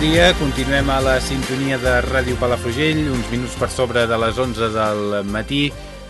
Dia, continuem a la sintonia de Ràdio Palafrugell, uns minuts per sobre de les 11 del matí.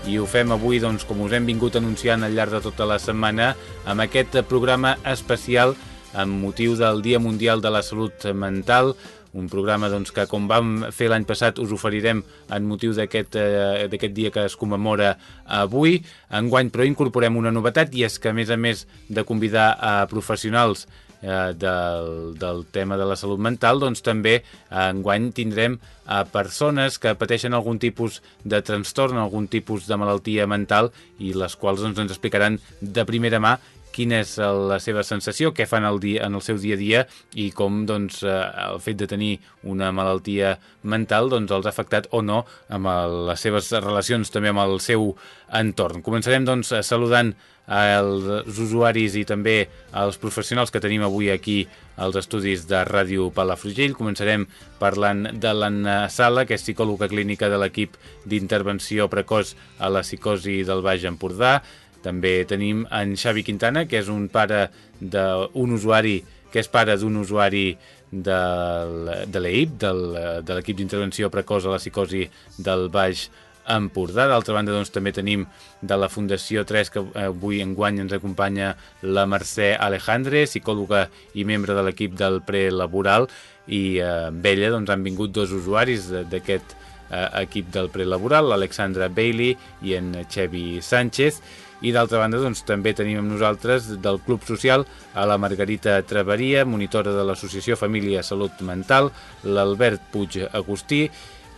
I ho fem avui, doncs, com us hem vingut anunciant al llarg de tota la setmana, amb aquest programa especial amb motiu del Dia Mundial de la Salut Mental, un programa doncs, que com vam fer l'any passat us oferirem en motiu d'aquest eh, dia que es commemora avui. Enguany però incorporem una novetat i és que a més a més de convidar a professionals eh, del, del tema de la salut mental, doncs també eh, enguany tindrem a persones que pateixen algun tipus de trastorn, algun tipus de malaltia mental i les quals doncs, ens explicaran de primera mà quina és la seva sensació, què fan el dia, en el seu dia a dia i com doncs, eh, el fet de tenir una malaltia mental doncs, els ha afectat o no amb el, les seves relacions també amb el seu entorn. Començarem doncs, saludant als usuaris i també als professionals que tenim avui aquí als estudis de Ràdio Palafrugell. Començarem parlant de l'Anna Sala, que és psicòloga clínica de l'equip d'intervenció precoç a la psicosi del Baix Empordà. També tenim en Xavi Quintana, que és un pare d'un usuari que és pare d'un usuari de, de l'EIP, de l'equip d'intervenció precoç a la psicosi del Baix Empordà. D'altra banda, doncs, també tenim de la Fundació 3, que avui enguany ens acompanya la Mercè Alejandre, psicòloga i membre de l'equip del prelaboral, i eh, amb ella doncs, han vingut dos usuaris d'aquest eh, equip del prelaboral, l'Alexandra Bailey i en Xevi Sánchez, i d'altra banda doncs, també tenim amb nosaltres del Club Social a la Margarita Traveria, monitora de l'Associació Família Salut Mental, l'Albert Puig Agustí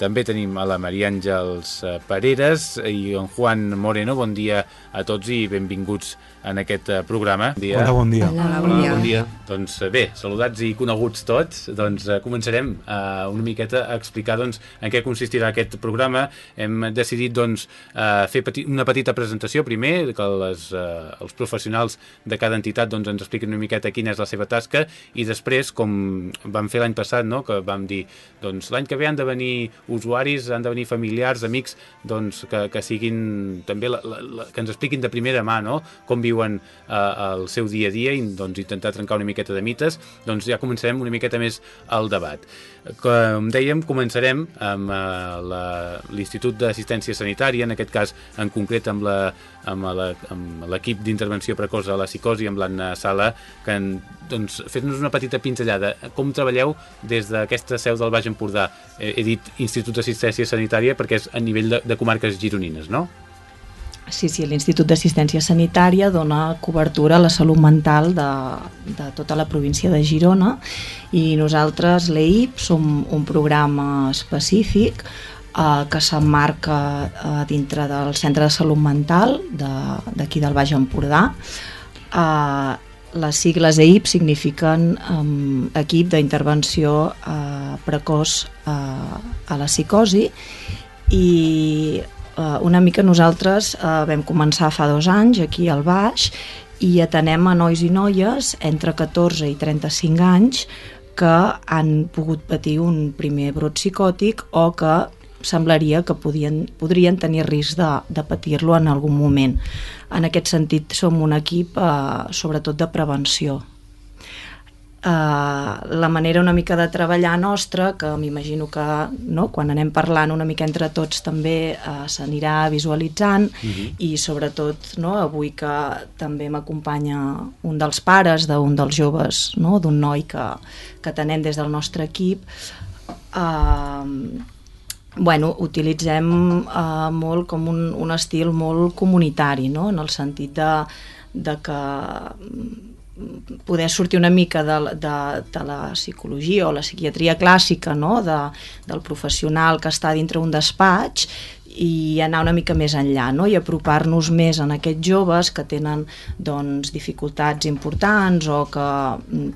també tenim a la Maria Àngels eh, Pereres i en Juan Moreno. Bon dia a tots i benvinguts en aquest eh, programa. Bon dia. Hola, bon dia. Hola, bon dia. bon dia. Doncs eh, bé, saludats i coneguts tots, doncs començarem uh, una miqueta a explicar doncs, en què consistirà aquest programa. Hem decidit doncs, uh, fer peti una petita presentació primer, que les, uh, els professionals de cada entitat doncs, ens expliquin una miqueta quina és la seva tasca i després, com vam fer l'any passat, no? que vam dir doncs, l'any que ve han de venir usuaris, han de venir familiars, amics, doncs, que, que siguin també la, la, la, que ens expliquin de primera mà no? com viuen eh, el seu dia a dia i doncs, intentar trencar una miqueta de mites, doncs ja començarem una miqueta més el debat. Com dèiem, començarem amb uh, l'Institut d'Assistència Sanitària, en aquest cas en concret amb l'equip d'intervenció precoç a la psicosi, amb l'Anna Sala, que doncs, fes-nos una petita pinzellada. Com treballeu des d'aquesta seu del Baix Empordà? He, he dit Institut d'Assistència Sanitària perquè és a nivell de, de comarques gironines, no? Sí, sí, l'Institut d'Assistència Sanitària dona cobertura a la salut mental de, de tota la província de Girona i nosaltres, l'EIP, som un programa específic eh, que s'emmarca eh, dintre del Centre de Salut Mental d'aquí de, del Baix Empordà. Eh, les sigles EIP signifiquen eh, equip d'intervenció eh, precoç eh, a la psicosi i eh, una mica nosaltres eh, vam començar fa dos anys aquí al Baix i atenem a nois i noies entre 14 i 35 anys que han pogut patir un primer brot psicòtic o que semblaria que podien, podrien tenir risc de, de patir-lo en algun moment. En aquest sentit, som un equip eh, sobretot de prevenció Uh, la manera una mica de treballar nostra, que m'imagino que no, quan anem parlant una mica entre tots també uh, s'anirà visualitzant uh mhm. -huh. i sobretot no, avui que també m'acompanya un dels pares d'un dels joves, no, d'un noi que, que tenem des del nostre equip, uh, bueno, utilitzem uh, molt com un, un estil molt comunitari, no? en el sentit de, de que poder sortir una mica de, de, de la psicologia o la psiquiatria clàssica no? de, del professional que està dintre un despatx i anar una mica més enllà no? i apropar-nos més en aquests joves que tenen doncs, dificultats importants o que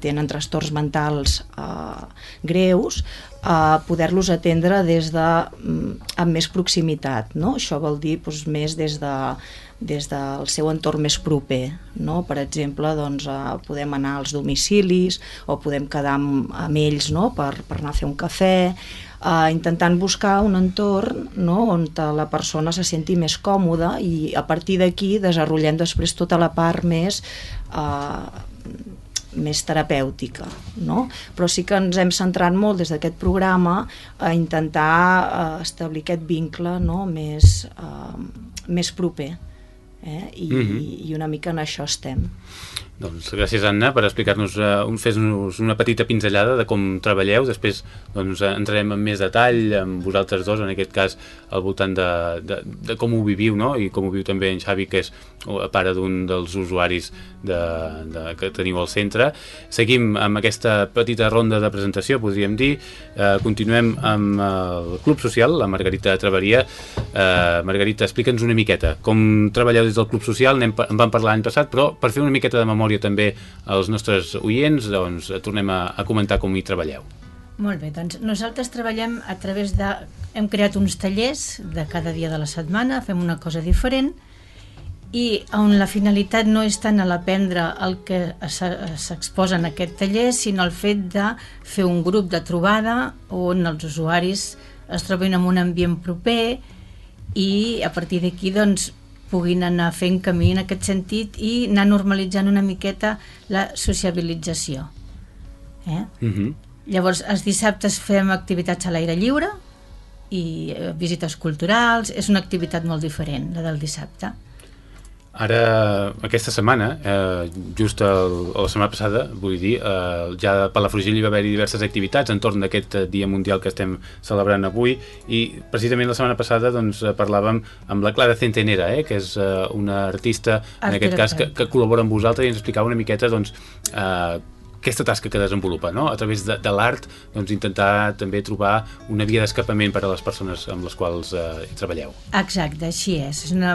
tenen trastorns mentals eh, greus a poder-los atendre des de, mm, amb més proximitat. No? Això vol dir doncs, més des, de, des del seu entorn més proper. No? Per exemple, doncs, eh, podem anar als domicilis o podem quedar amb, amb ells no? per, per anar a fer un cafè, eh, intentant buscar un entorn no? on la persona se senti més còmoda i a partir d'aquí desenvolupem després tota la part més eh, més terapèutica, no? Però sí que ens hem centrat molt des d'aquest programa a intentar uh, establir aquest vincle no? més, uh, més proper. Eh? I, mm -hmm. I una mica en això estem. Doncs gràcies, Anna, per explicar-nos, uh, fer-nos una petita pinzellada de com treballeu. Després doncs, entrarem en més detall amb vosaltres dos, en aquest cas al voltant de, de, de com ho viviu, no? i com ho viu també en Xavi, que és pare d'un dels usuaris de, de, que teniu al centre. Seguim amb aquesta petita ronda de presentació, podríem dir. Uh, continuem amb el Club Social, la Margarita Traveria. Uh, Margarita, explica'ns una miqueta com treballeu des del Club Social. en vam parlar l'any passat, però per fer una miqueta de memòria memòria també als nostres oients, doncs tornem a, a comentar com hi treballeu. Molt bé, doncs nosaltres treballem a través de... Hem creat uns tallers de cada dia de la setmana, fem una cosa diferent i on la finalitat no és tant a l'aprendre el que s'exposa en aquest taller, sinó el fet de fer un grup de trobada on els usuaris es trobin en un ambient proper i a partir d'aquí doncs, puguin anar fent camí en aquest sentit i anar normalitzant una miqueta la sociabilització. Eh? Uh mhm. -huh. Llavors, els dissabtes fem activitats a l'aire lliure i eh, visites culturals, és una activitat molt diferent, la del dissabte. Ara, aquesta setmana, eh, just el, la setmana passada, vull dir, eh, ja a Palafrugell hi va haver-hi diverses activitats entorn d'aquest Dia Mundial que estem celebrant avui i precisament la setmana passada doncs, parlàvem amb la Clara Centenera, eh, que és eh, una artista, en aquest cas, que, que col·labora amb vosaltres i ens explicava una miqueta doncs, eh, aquesta tasca que desenvolupa, no? a través de, de l'art doncs, intentar també trobar una via d'escapament per a les persones amb les quals eh, treballeu. Exacte, així és. és una,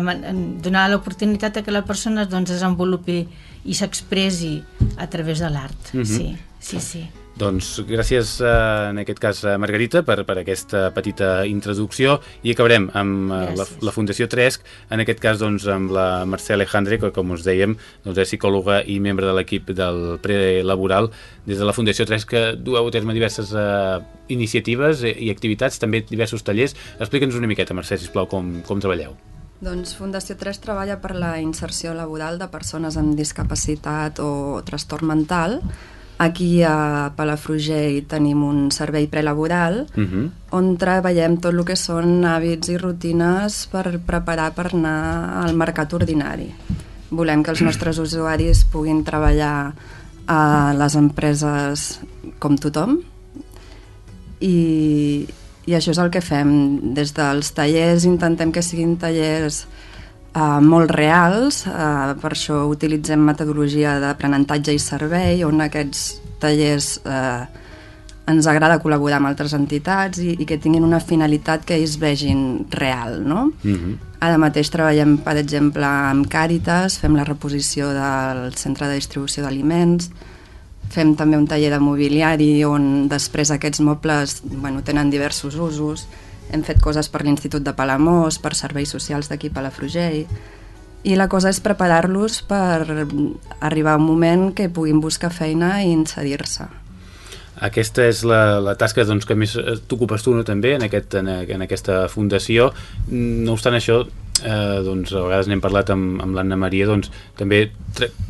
donar l'oportunitat que la persona doncs, desenvolupi i s'expressi a través de l'art. Mm -hmm. Sí, sí, sí. Doncs gràcies eh, en aquest cas a Margarita per, per aquesta petita introducció i acabarem amb eh, la, la Fundació Tresc, en aquest cas doncs, amb la Mercè Alejandre, que com us dèiem doncs, és psicòloga i membre de l'equip del prelaboral des de la Fundació Tresc que dueu a terme diverses eh, iniciatives i activitats, també diversos tallers. Explica'ns una miqueta, Mercè, sisplau, com, com treballeu. Doncs Fundació 3 treballa per la inserció laboral de persones amb discapacitat o trastorn mental Aquí a Palafrugell tenim un servei prelaboral uh mhm. -huh. on treballem tot el que són hàbits i rutines per preparar per anar al mercat ordinari. Volem que els nostres usuaris puguin treballar a les empreses com tothom i, i això és el que fem. Des dels tallers intentem que siguin tallers eh, molt reals, eh, per això utilitzem metodologia d'aprenentatge i servei, on aquests tallers eh, ens agrada col·laborar amb altres entitats i, i que tinguin una finalitat que ells vegin real, no? Mm -hmm. Ara mateix treballem, per exemple, amb Càritas, fem la reposició del centre de distribució d'aliments, fem també un taller de mobiliari on després aquests mobles bueno, tenen diversos usos, hem fet coses per l'Institut de Palamós, per serveis socials d'aquí Palafrugell, i la cosa és preparar-los per arribar a un moment que puguin buscar feina i inserir-se. Aquesta és la, la tasca doncs, que més t'ocupes tu no, també en, aquest, en, en aquesta fundació. No obstant això, eh, doncs, a vegades n'hem parlat amb, amb l'Anna Maria, doncs, també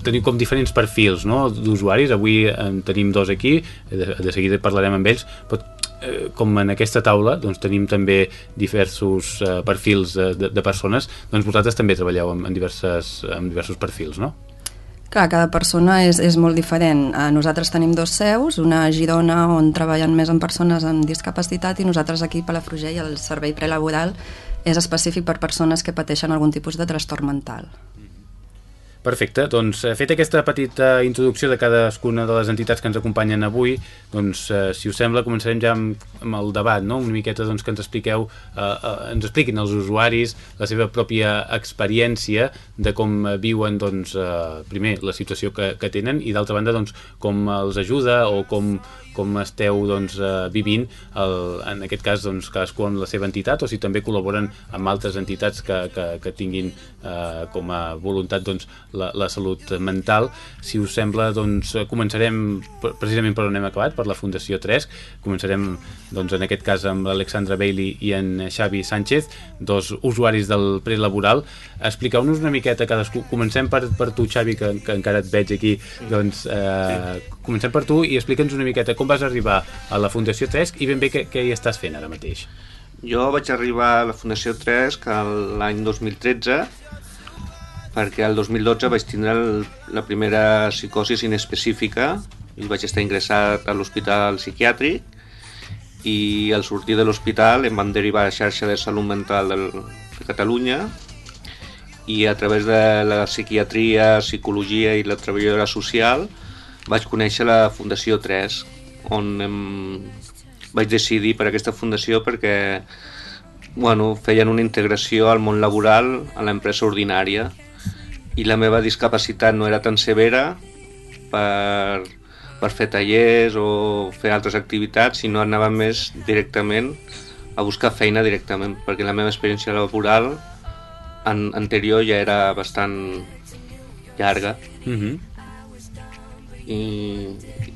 tenim com diferents perfils no? d'usuaris. Avui en tenim dos aquí, de, de seguida parlarem amb ells, però Eh, com en aquesta taula doncs, tenim també diversos eh, perfils de, de, de persones, doncs vosaltres també treballeu amb, en, diverses, amb diversos perfils, no? Clar, cada persona és, és molt diferent. Eh, nosaltres tenim dos seus, una a Girona on treballen més amb persones amb discapacitat i nosaltres aquí a Palafrugell el servei prelaboral és específic per persones que pateixen algun tipus de trastorn mental. Perfecte, doncs eh, fet aquesta petita introducció de cadascuna de les entitats que ens acompanyen avui, doncs eh, si us sembla començarem ja amb, amb el debat, no? una miqueta doncs, que ens expliqueu, eh, eh, ens expliquin els usuaris la seva pròpia experiència de com viuen doncs, eh, primer la situació que, que tenen i d'altra banda doncs, com els ajuda o com, com esteu doncs, eh, vivint, el, en aquest cas doncs, cadascú amb la seva entitat o si també col·laboren amb altres entitats que, que, que tinguin eh, com a voluntat doncs, la, la salut mental. Si us sembla, doncs, començarem precisament per on hem acabat, per la Fundació 3. Començarem doncs, en aquest cas amb l'Alexandra Bailey i en Xavi Sánchez, dos usuaris del prelaboral. Expliqueu-nos una miqueta cadascú. Comencem per, per tu, Xavi, que, que encara et veig aquí. Doncs, eh. Comencem per tu i explica'ns una miqueta com vas arribar a la Fundació 3 i ben bé què, què hi estàs fent ara mateix. Jo vaig arribar a la Fundació 3 l'any 2013 perquè el 2012 vaig tindre el, la primera psicosi inespecífica i vaig estar ingressat a l'hospital psiquiàtric i al sortir de l'hospital em van derivar a la xarxa de salut mental del, de Catalunya i a través de la psiquiatria, psicologia i la treballadora social vaig conèixer la Fundació 3 on em... vaig decidir per aquesta fundació perquè bueno, feien una integració al món laboral a l'empresa ordinària i la meva discapacitat no era tan severa per, per fer tallers o fer altres activitats, sinó anava més directament a buscar feina directament, perquè la meva experiència laboral en, anterior ja era bastant llarga mhm. -huh. I,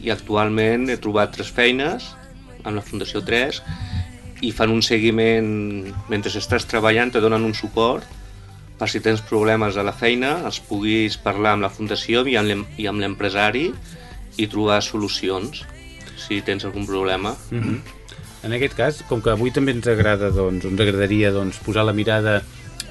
i actualment he trobat tres feines amb la Fundació 3 i fan un seguiment mentre estàs treballant, te donen un suport per si tens problemes a la feina els puguis parlar amb la Fundació i amb l'empresari i trobar solucions si tens algun problema mhm. -huh. En aquest cas, com que avui també ens agrada doncs, ens agradaria doncs, posar la mirada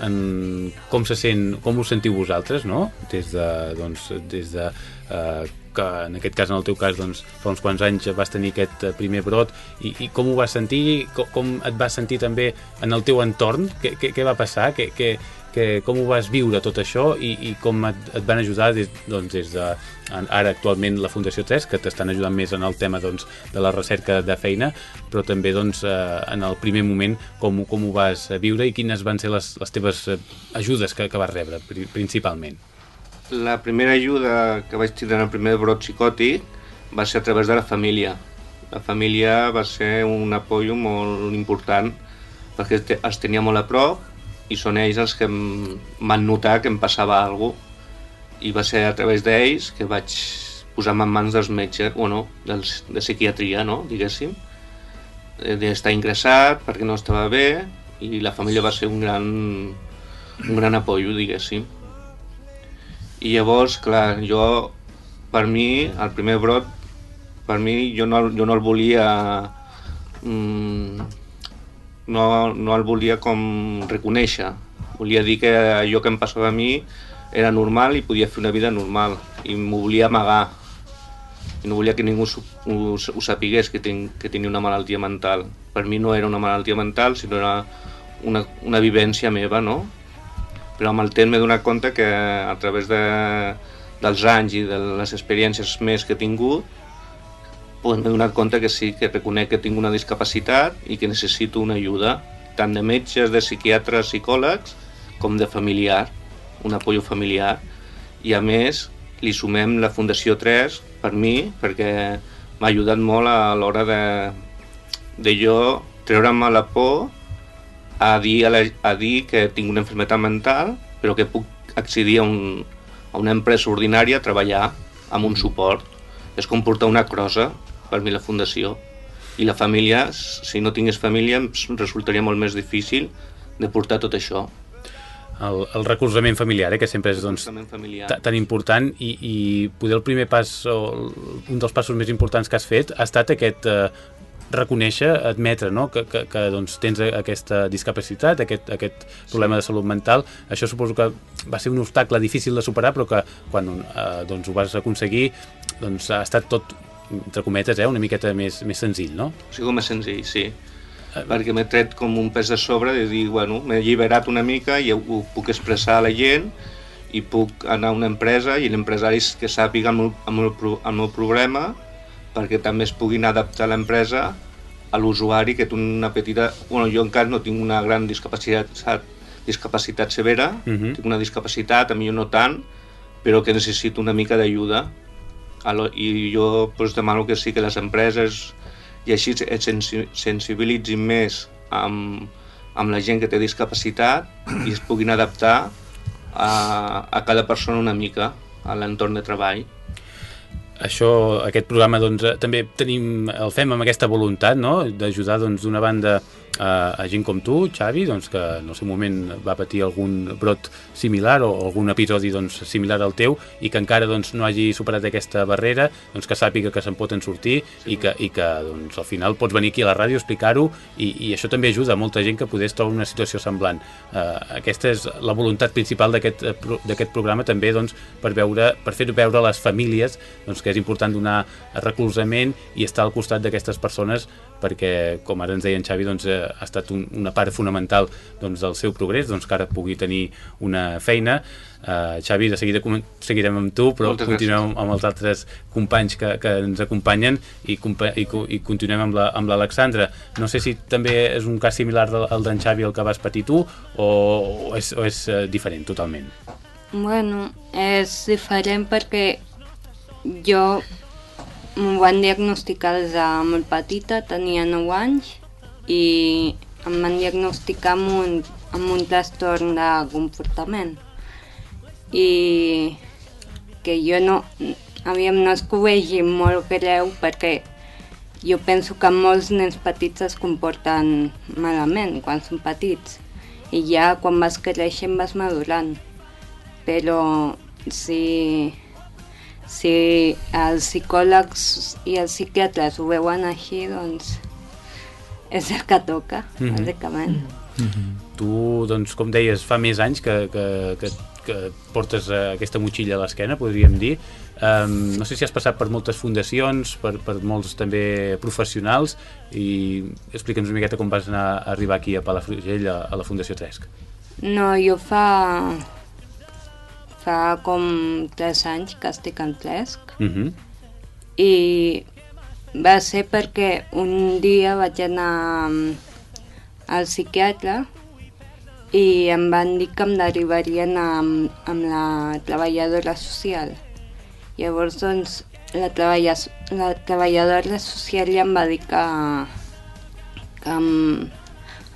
en com se sent, com us sentiu vosaltres, no? Des de, doncs, des de eh, que en aquest cas, en el teu cas, doncs, fa uns quants anys vas tenir aquest eh, primer brot i, i com ho vas sentir, com, com et vas sentir també en el teu entorn, què, què, què va passar, què, què, que, com ho vas viure tot això i, i com et, et van ajudar des, doncs, des de ara actualment la Fundació 3 que t'estan ajudant més en el tema doncs, de la recerca de feina però també doncs, eh, en el primer moment com, com ho vas viure i quines van ser les, les teves eh, ajudes que, que vas rebre principalment? La primera ajuda que vaig tindre en el primer brot psicòtic va ser a través de la família. La família va ser un apoyo molt important perquè els tenia molt a prop i són ells els que em van notar que em passava alguna cosa i va ser a través d'ells que vaig posar-me en mans dels metges, o no, dels, de psiquiatria, no, diguéssim, d'estar ingressat perquè no estava bé i la família va ser un gran, un gran apoyo, diguéssim. I llavors, clar, jo, per mi, el primer brot, per mi, jo no, jo no el volia... Mm, no, no el volia com reconèixer. Volia dir que allò que em passava a mi era normal i podia fer una vida normal i m'ho volia amagar i no volia que ningú ho, ho sapigués que, ten, que tenia una malaltia mental. Per mi no era una malaltia mental, sinó era una, una vivència meva, no? Però amb el temps m'he donat compte que a través de, dels anys i de les experiències més que he tingut pues m'he donat compte que sí, que reconec que tinc una discapacitat i que necessito una ajuda, tant de metges, de psiquiatres, psicòlegs, com de familiar, un apoyo familiar. I a més, li sumem la Fundació 3 per mi, perquè m'ha ajudat molt a l'hora de, de jo treure'm la por a dir, a, la, a dir que tinc una enfermedad mental, però que puc accedir a, un, a una empresa ordinària a treballar amb un suport. És com portar una crossa per mi la fundació. I la família, si no tingués família, resultaria molt més difícil de portar tot això. El, el recolzament familiar, eh, que sempre és doncs, tan important i, i poder el primer pas o un dels passos més importants que has fet ha estat aquest eh, reconèixer, admetre no? que, que, que doncs, tens aquesta discapacitat, aquest, aquest problema de salut mental. Això suposo que va ser un obstacle difícil de superar, però que quan eh, doncs, ho vas aconseguir doncs, ha estat tot entre cometes, eh, una miqueta més, més senzill, no? Ha sigut més senzill, sí. Eh. Perquè m'he tret com un pes de sobre de dir, bueno, m'he alliberat una mica i ho puc expressar a la gent i puc anar a una empresa i l'empresari que sàpiga el meu, el, meu, el meu problema perquè també es puguin adaptar l'empresa a l'usuari que té una petita... Bueno, jo encara no tinc una gran discapacitat, discapacitat severa, uh mhm. -huh. tinc una discapacitat, a mi no tant, però que necessito una mica d'ajuda i jo pues, demano que sí que les empreses i així et sensibilitzin més amb, amb la gent que té discapacitat i es puguin adaptar a, a cada persona una mica a l'entorn de treball això, aquest programa doncs, també tenim, el fem amb aquesta voluntat no? d'ajudar doncs, d'una banda a, a gent com tu, Xavi, doncs, que en el seu moment va patir algun brot similar o algun episodi doncs, similar al teu i que encara doncs, no hagi superat aquesta barrera, doncs, que sàpiga que se'n poden sortir sí. i que, i que doncs, al final pots venir aquí a la ràdio a explicar-ho i, i això també ajuda a molta gent que podés trobar una situació semblant. Uh, aquesta és la voluntat principal d'aquest uh, programa també doncs, per, veure, per fer veure a les famílies doncs, que és important donar recolzament i estar al costat d'aquestes persones perquè, com ara ens deia en Xavi, doncs, eh, ha estat un, una part fonamental doncs, del seu progrés, doncs, que ara pugui tenir una feina. Uh, Xavi, de seguida seguirem amb tu, però Moltes continuem gràcies. amb els altres companys que, que ens acompanyen i, i, i continuem amb l'Alexandra. La, no sé si també és un cas similar al d'en Xavi el que vas patir tu o, o és, o és uh, diferent totalment? Bueno, és diferent perquè jo M'ho van diagnosticar des de molt petita, tenia 9 anys, i em van diagnosticar amb un, amb un trastorn de comportament. I que jo no, aviam, no ho vegi molt greu perquè jo penso que molts nens petits es comporten malament quan són petits i ja quan vas creixent vas madurant. Però si si els psicòlegs i els psiquiatres ho veuen així, doncs és el que toca, mm -hmm. bàsicament. Mm -hmm. Tu, doncs, com deies, fa més anys que, que, que, que portes aquesta motxilla a l'esquena, podríem dir. Um, no sé si has passat per moltes fundacions, per, per molts també professionals, i explica'ns una miqueta com vas anar a arribar aquí a Palafrugell, a, a la Fundació Tresc. No, jo fa fa com 3 anys que estic en Tresc uh mhm. -huh. i va ser perquè un dia vaig anar mm, al psiquiatre i em van dir que em derivarien amb, amb la treballadora social. Llavors, doncs, la, treballa, la treballadora social ja em va dir que, que em,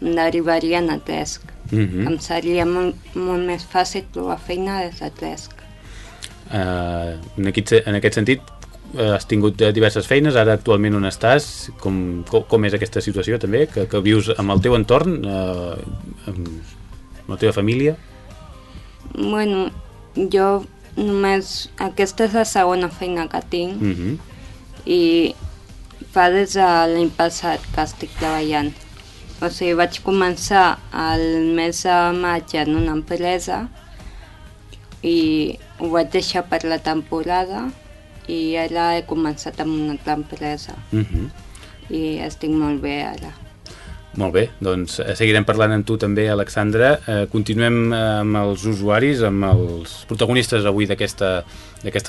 em derivarien a Tresc. Mm -hmm. Em seria molt, molt més fàcil trobar feina des de Tresc. Uh, en, aquest, en aquest sentit, uh, has tingut diverses feines, ara actualment on estàs, com, com, com és aquesta situació també, que, que vius amb el teu entorn, uh, amb, amb la teva família? Bueno, jo només, aquesta és la segona feina que tinc mm -hmm. i fa des de l'any passat que estic treballant. O sigui, vaig començar el mes de maig en una empresa i ho vaig deixar per la temporada i ara he començat amb una altra empresa. Uh mhm. -huh. I estic molt bé ara. Molt bé, doncs eh, seguirem parlant amb tu també, Alexandra. Eh, continuem eh, amb els usuaris, amb els protagonistes avui d'aquesta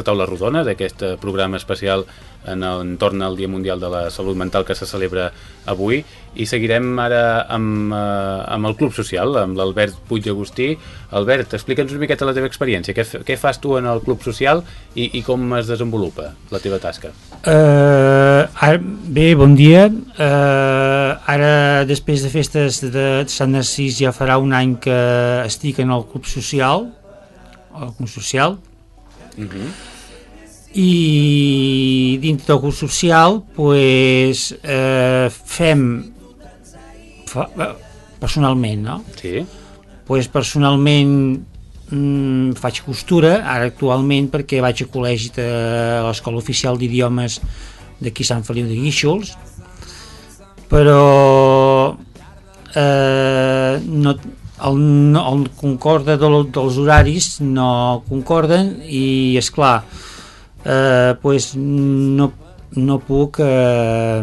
taula rodona, d'aquest programa especial en entorn al Dia Mundial de la Salut Mental que se celebra avui i seguirem ara amb, eh, amb el Club Social, amb l'Albert Puig Agustí. Albert, explica'ns una miqueta la teva experiència. Què, què fas tu en el Club Social i, i com es desenvolupa la teva tasca? Uh, ara, bé, bon dia. Uh, ara, després de festes de Sant Narcís, ja farà un any que estic en el Club Social, el Club Social, uh. -huh i dintre del curs social pues, eh, fem fa, eh, personalment no? sí. pues, personalment mm, faig costura ara actualment perquè vaig a col·legi de l'escola oficial d'idiomes d'aquí Sant Feliu de Guíxols però eh, no, el, el concorda del, dels horaris no concorden i és clar eh, pues no, no puc eh,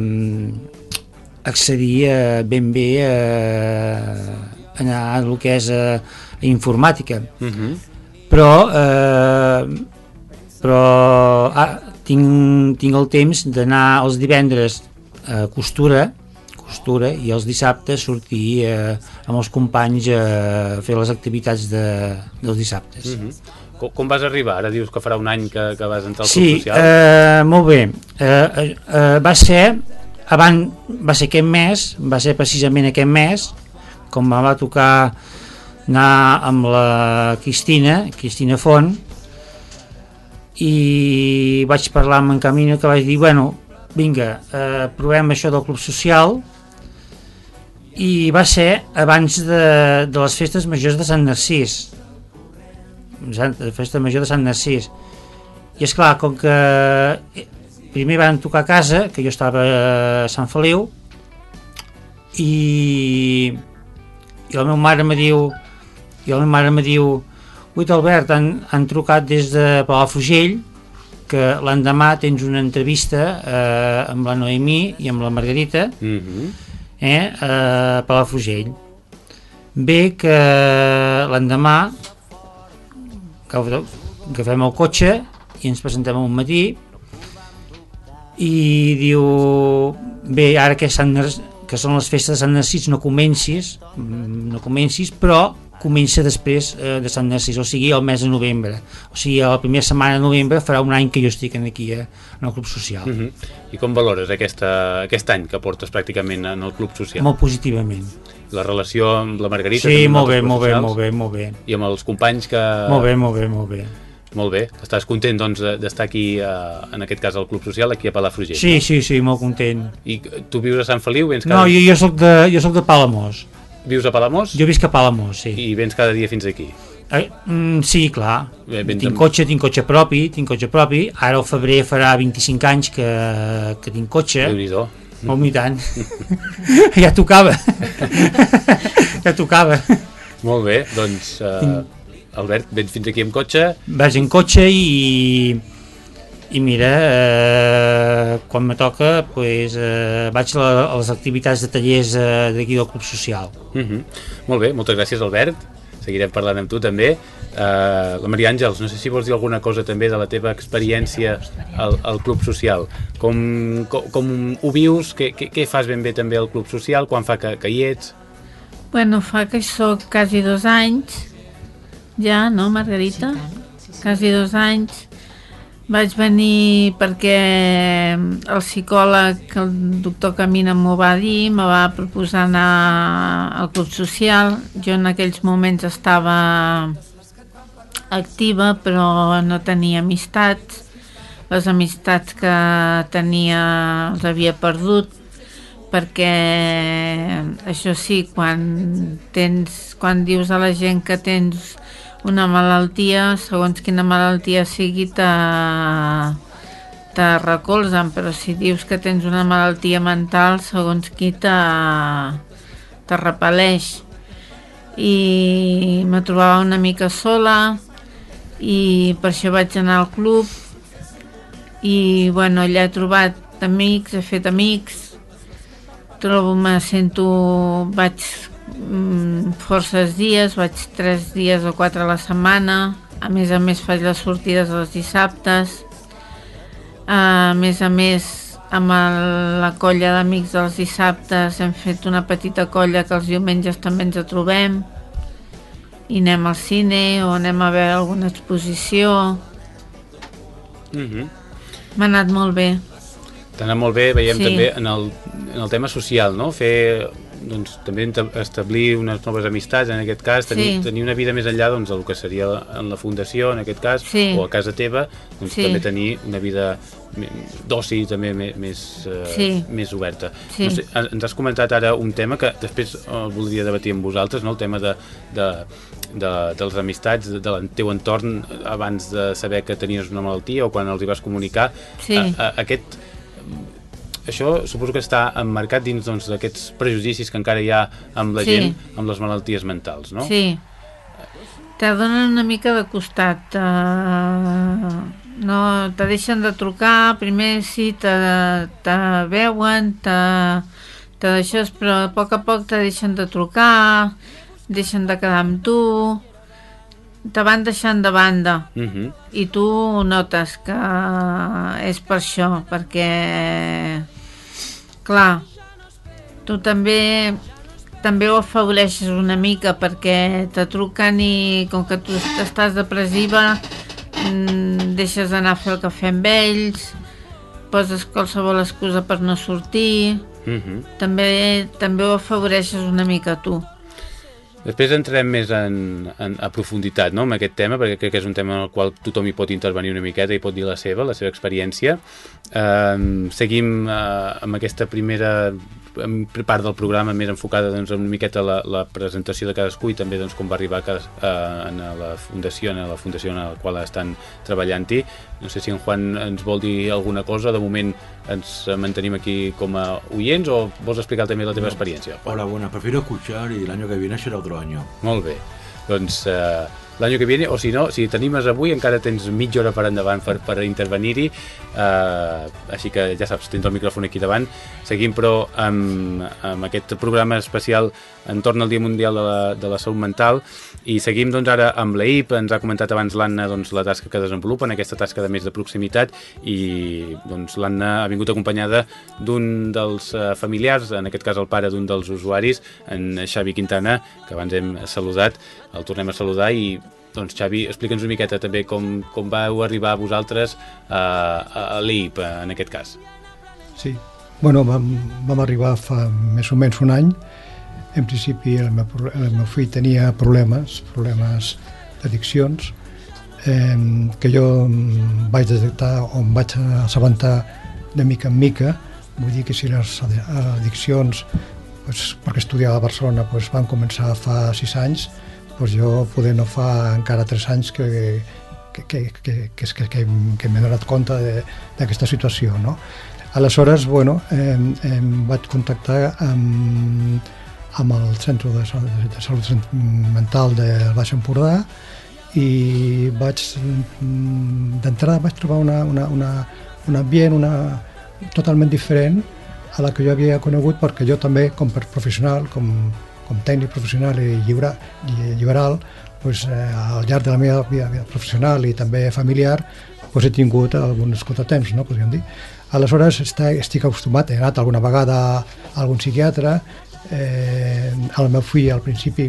accedir eh, ben bé eh, a, a el que és eh, informàtica uh mhm. -huh. però eh, però ah, tinc, tinc el temps d'anar els divendres a costura costura i els dissabtes sortir eh, amb els companys a fer les activitats de, dels dissabtes. Mhm. -huh Com, com vas arribar? Ara dius que farà un any que, que vas entrar al sí, Club Social. eh, molt bé. Eh, eh, eh, va ser abans, va ser aquest mes, va ser precisament aquest mes, com em va tocar anar amb la Cristina, Cristina Font, i vaig parlar amb en Camino que vaig dir, bueno, vinga, eh, provem això del Club Social, i va ser abans de, de les festes majors de Sant Narcís, la festa major de Sant Narcís. I és clar, com que eh, primer van tocar a casa, que jo estava a Sant Feliu, i, i la meva mare me diu, i la meva mare me diu, Ui, Albert, han, han trucat des de Palafrugell que l'endemà tens una entrevista eh, amb la Noemí i amb la Margarita Mm -hmm. Eh, a Palafrugell. Bé que l'endemà que agafem el cotxe i ens presentem un matí i diu bé, ara que, Sant, que són les festes de Sant Narcís no comencis mm, no comencis, però comença després eh, de Sant Narcís, o sigui el mes de novembre o sigui a la primera setmana de novembre farà un any que jo estic aquí eh, en el Club Social Mm -hmm. I com valores aquesta, aquest any que portes pràcticament en el Club Social? molt positivament La relació amb la Margarita? sí, molt bé, molt bé, molt bé, molt bé I amb els companys que... molt bé, molt bé, molt bé Molt bé. Estàs content doncs, de- d'estar aquí, eh, en aquest cas al Club Social, aquí a Palafrugell? Sí, sí, sí, molt content. I tu vius a Sant Feliu? Vens cada... No, jo, jo, soc de, jo soc de Palamós. Vius a Palamós? Jo visc a Palamós, sí. I vens cada dia fins aquí? Eh, mm, sí, clar. Bé, ben tinc cotxe, tinc cotxe propi, tinc cotxe propi. Ara al febrer farà 25 anys que, que tinc cotxe. Déu-n'hi-do. Molt mi tant. ja tocava. ja tocava. Molt bé, doncs, eh, Albert, vens fins aquí amb cotxe? Vaig en cotxe i, i mira, eh, quan me toca pues, eh, vaig a, la, a les activitats de tallers eh, d'aquí del Club Social. Uh -huh. Molt bé, moltes gràcies, Albert. Seguirem parlant amb tu també. Uh, la Maria Àngels, no sé si vols dir alguna cosa també de la teva experiència al, al Club Social. Com, com, com ho vius? Què, què, què fas ben bé també al Club Social? Quan fa que, que hi ets? Bueno, fa que sóc quasi dos anys, ja, no, Margarita? Quasi dos anys. Vaig venir perquè el psicòleg, el doctor Camina m'ho va dir, me va proposar anar al Club Social. Jo en aquells moments estava activa, però no tenia amistats. Les amistats que tenia les havia perdut perquè això sí, quan tens quan dius a la gent que tens una malaltia, segons quina malaltia sigui, te, te recolzen, però si dius que tens una malaltia mental, segons qui te, te repel·leix. I me trobava una mica sola i per això vaig anar al club i bueno, allà he trobat amics, he fet amics trobo, me sento, vaig forces dies, vaig tres dies o quatre a la setmana, a més a més faig les sortides els dissabtes, a més a més amb el, la colla d'amics dels dissabtes hem fet una petita colla que els diumenges també ens trobem i anem al cine o anem a veure alguna exposició -huh. m'ha anat molt bé T'ha anat molt bé, veiem Sí. també en el, en el tema social, no? Fer, doncs, també establir unes noves amistats, en aquest cas, tenir, Sí. tenir una vida més enllà doncs, del que seria en la fundació, en aquest cas, Sí. o a casa teva, doncs Sí. també tenir una vida d'oci també més, eh, Sí. més oberta. Sí. No sé, en- ens has comentat ara un tema que després eh, voldria debatir amb vosaltres, no? el tema de, de, de, de les amistats, de, del teu entorn abans de saber que tenies una malaltia o quan els hi vas comunicar. Sí. A, a, aquest això suposo que està emmarcat dins doncs, d'aquests prejudicis que encara hi ha amb la Sí. gent amb les malalties mentals, no? Sí. Te donen una mica de costat. Uh, no, te deixen de trucar, primer sí, te, te veuen, te, te deixes, però a poc a poc te deixen de trucar, deixen de quedar amb tu, te van deixant de banda Uh -huh. i tu notes que és per això, perquè clar, tu també també ho afavoreixes una mica perquè te truquen i com que tu estàs depressiva mm, deixes d'anar a fer el cafè amb ells poses qualsevol excusa per no sortir uh Mhm. -huh. també, també ho afavoreixes una mica tu Després entrem més en, en, a profunditat no, amb aquest tema, perquè crec que és un tema en el qual tothom hi pot intervenir una miqueta i pot dir la seva, la seva experiència. Eh, seguim eh, amb aquesta primera part del programa més enfocada doncs, una miqueta a la, la presentació de cadascú i també doncs, com va arribar a, a, a la fundació, a la fundació en la qual estan treballant-hi. No sé si en Juan ens vol dir alguna cosa, de moment ens mantenim aquí com a oients o vols explicar també la teva experiència? Juan? Hola, buenas. Prefiero escuchar y el año que viene será otro año. Molt bé. Doncs eh, l'any que viene, o si no, si t'animes avui encara tens mitja hora per endavant per, per intervenir-hi, eh, així que ja saps, tens el micròfon aquí davant. Seguim però amb, amb aquest programa especial entorn al Dia Mundial de la, de la Salut Mental. I seguim doncs ara amb l'EIP, ens ha comentat abans l'Anna doncs, la tasca que desenvolupen, aquesta tasca de més de proximitat. I doncs, l'Anna ha vingut acompanyada d'un dels eh, familiars, en aquest cas el pare d'un dels usuaris, en Xavi Quintana, que abans hem saludat, el tornem a saludar i doncs Xavi, explica'ns una miqueta també com, com vau arribar vosaltres a, a, l'EIP en aquest cas. Sí, bueno, vam, vam arribar fa més o menys un any. En principi el meu, el meu fill tenia problemes, problemes d'addiccions, eh, que jo vaig detectar o em vaig assabentar de mica en mica. Vull dir que si les addiccions, pues, perquè estudiava a Barcelona, pues, van començar fa sis anys, pues jo poder no fa encara tres anys que, que, que, que, que, que, que, que m'he donat compte d'aquesta situació. No? Aleshores, bueno, eh, em vaig contactar amb, amb el Centre de, Sal- de Salut Mental del Baix Empordà i vaig, d'entrada vaig trobar una, una, una, un ambient una, totalment diferent a la que jo havia conegut perquè jo també, com per professional, com, com tècnic professional i, lliure, i liberal, pues, eh, al llarg de la meva vida, vida professional i també familiar pues, he tingut alguns contratemps, no, podríem dir. Aleshores estic acostumat, he anat alguna vegada a algun psiquiatre, eh, el meu fill al principi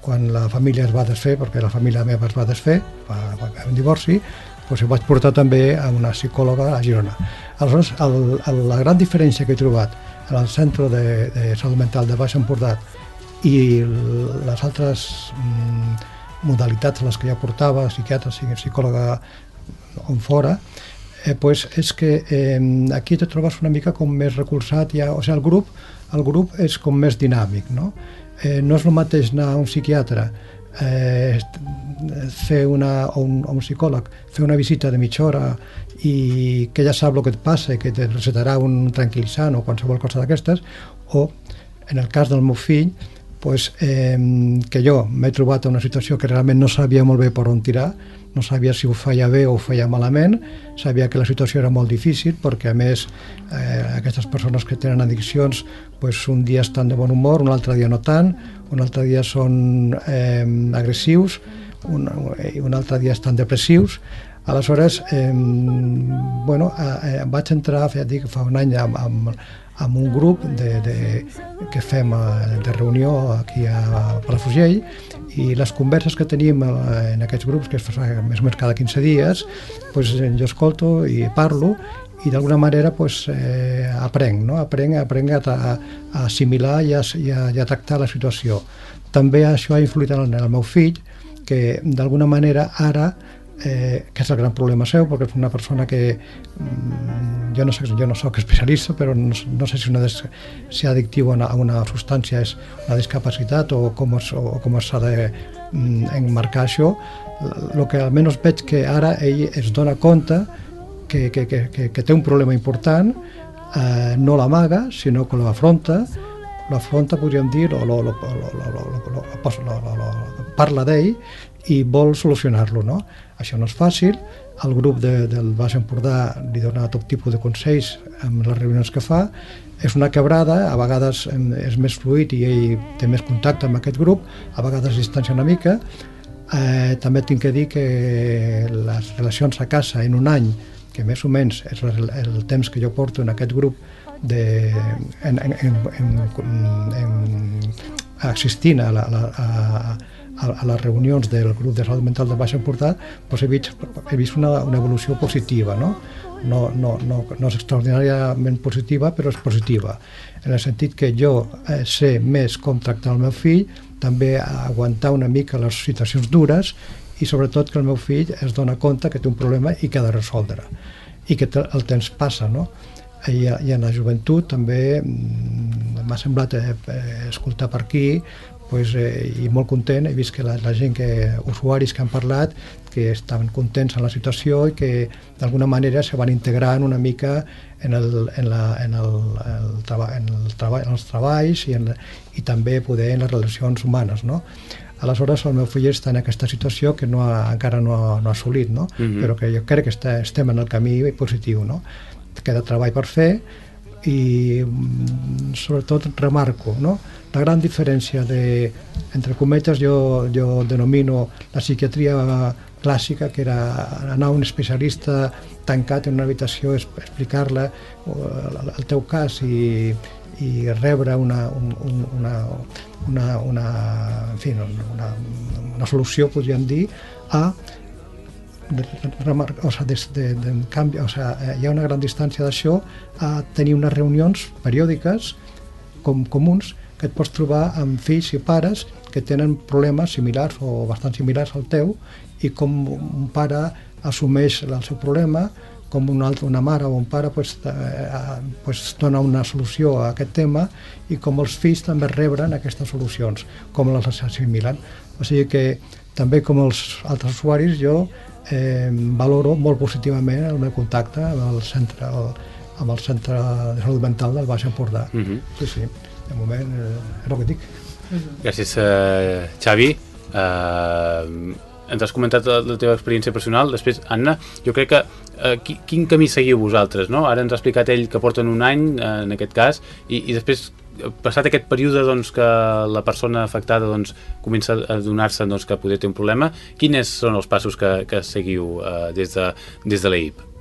quan la família es va desfer, perquè la família meva es va desfer, va, va haver un divorci, doncs el vaig portar també a una psicòloga a Girona. Aleshores, el, el, la gran diferència que he trobat en el Centre de, de Salut Mental de Baix Empordà i les altres mm, modalitats les que ja portava, psiquiatre, psi- psicòloga on fora, eh, pues és que eh, aquí te trobes una mica com més recolzat, ja, o sigui, el grup, el grup és com més dinàmic, no? Eh, no és el mateix anar a un psiquiatre eh, fer una, o, un, o un psicòleg, fer una visita de mitja hora i que ja sap el que et passa i que te recetarà un tranquil·litzant o qualsevol cosa d'aquestes, o en el cas del meu fill, pues, eh, que jo m'he trobat en una situació que realment no sabia molt bé per on tirar, no sabia si ho feia bé o ho feia malament, sabia que la situació era molt difícil perquè a més eh, aquestes persones que tenen addiccions pues, un dia estan de bon humor, un altre dia no tant, un altre dia són eh, agressius, un, i un altre dia estan depressius, Aleshores, eh, bueno, eh, eh, vaig entrar, ja dic, fa un any amb, amb, amb un grup de, de, que fem eh, de reunió aquí a Palafrugell i les converses que tenim eh, en aquests grups, que es fa més o menys cada 15 dies, eh, jo escolto i parlo i d'alguna manera pues, eh, aprenc, no? aprenc, aprenc a, a, a assimilar i a, i, a, i a tractar la situació. També això ha influït en el, en el meu fill, que d'alguna manera ara eh, que és el gran problema seu, perquè és una persona que mm, jo no sé, jo no soc especialista, però no, no sé si una des, si addictiu a una, a una substància és una discapacitat o com es, o com s'ha de mm, enmarcar això. El que almenys veig que ara ell es dona compte que, que, que, que, que té un problema important, eh, no l'amaga, sinó que l'afronta, l'afronta, podríem dir, lo, lo, lo, lo, lo, lo, lo, lo, lo, lo, parla d'ell i vol solucionar-lo, no? Això no és fàcil, el grup de, del Baix Empordà li dona tot tipus de consells amb les reunions que fa, és una quebrada, a vegades és més fluid i ell té més contacte amb aquest grup, a vegades es distancia una mica, eh, també tinc que dir que les relacions a casa en un any, que més o menys és el, el temps que jo porto en aquest grup de, en, en, en, en, en assistint a, la, a, a, a, a les reunions del grup de salut mental de Baix Empordà doncs he vist, he vist una, una evolució positiva no? No, no, no, no és extraordinàriament positiva però és positiva en el sentit que jo eh, sé més com tractar el meu fill també aguantar una mica les situacions dures i sobretot que el meu fill es dona compte que té un problema i que ha de resoldre i que el temps passa no? I, i en la joventut també mm, m'ha semblat eh, eh, escoltar per aquí pues, eh, i molt content, he vist que la, la gent que, usuaris que han parlat que estaven contents en la situació i que d'alguna manera se van integrant una mica en, el, en, la, en, el, el, treba, en, el treba, en els treballs i, en, i també poder en les relacions humanes. No? Aleshores el meu fill està en aquesta situació que no ha, encara no ha, no ha assolit, no? Mm -hmm. però que jo crec que està, estem en el camí positiu. No? Queda treball per fer i mm, sobretot remarco no? La gran diferència de, entre cometes jo, jo denomino la psiquiatria clàssica que era anar a un especialista tancat en una habitació explicar-la el teu cas i, i rebre una, un, una, una, una, en fi, una, una solució podríem dir a o sigui, des de, de, de canvi, o sigui, hi ha una gran distància d'això a tenir unes reunions periòdiques com comuns que et pots trobar amb fills i pares que tenen problemes similars o bastant similars al teu i com un pare assumeix el seu problema com un altre, una mare o un pare pues, eh, pues, dona una solució a aquest tema i com els fills també rebren aquestes solucions, com les assimilen. O sigui que també com els altres usuaris jo eh, valoro molt positivament el meu contacte amb el centre, el, amb el centre de salut mental del Baix Empordà. Uh mhm. -huh. Sí, sí de moment eh, és el que dic. Gràcies, eh, Xavi. Eh, ens has comentat la, la teva experiència personal. Després, Anna, jo crec que eh, qui, quin camí seguiu vosaltres, no? Ara ens ha explicat ell que porten un any, eh, en aquest cas, i, i després passat aquest període doncs, que la persona afectada doncs, comença a donar-se doncs, que poder té un problema, quins són els passos que, que seguiu eh, des de, des de l'EIP?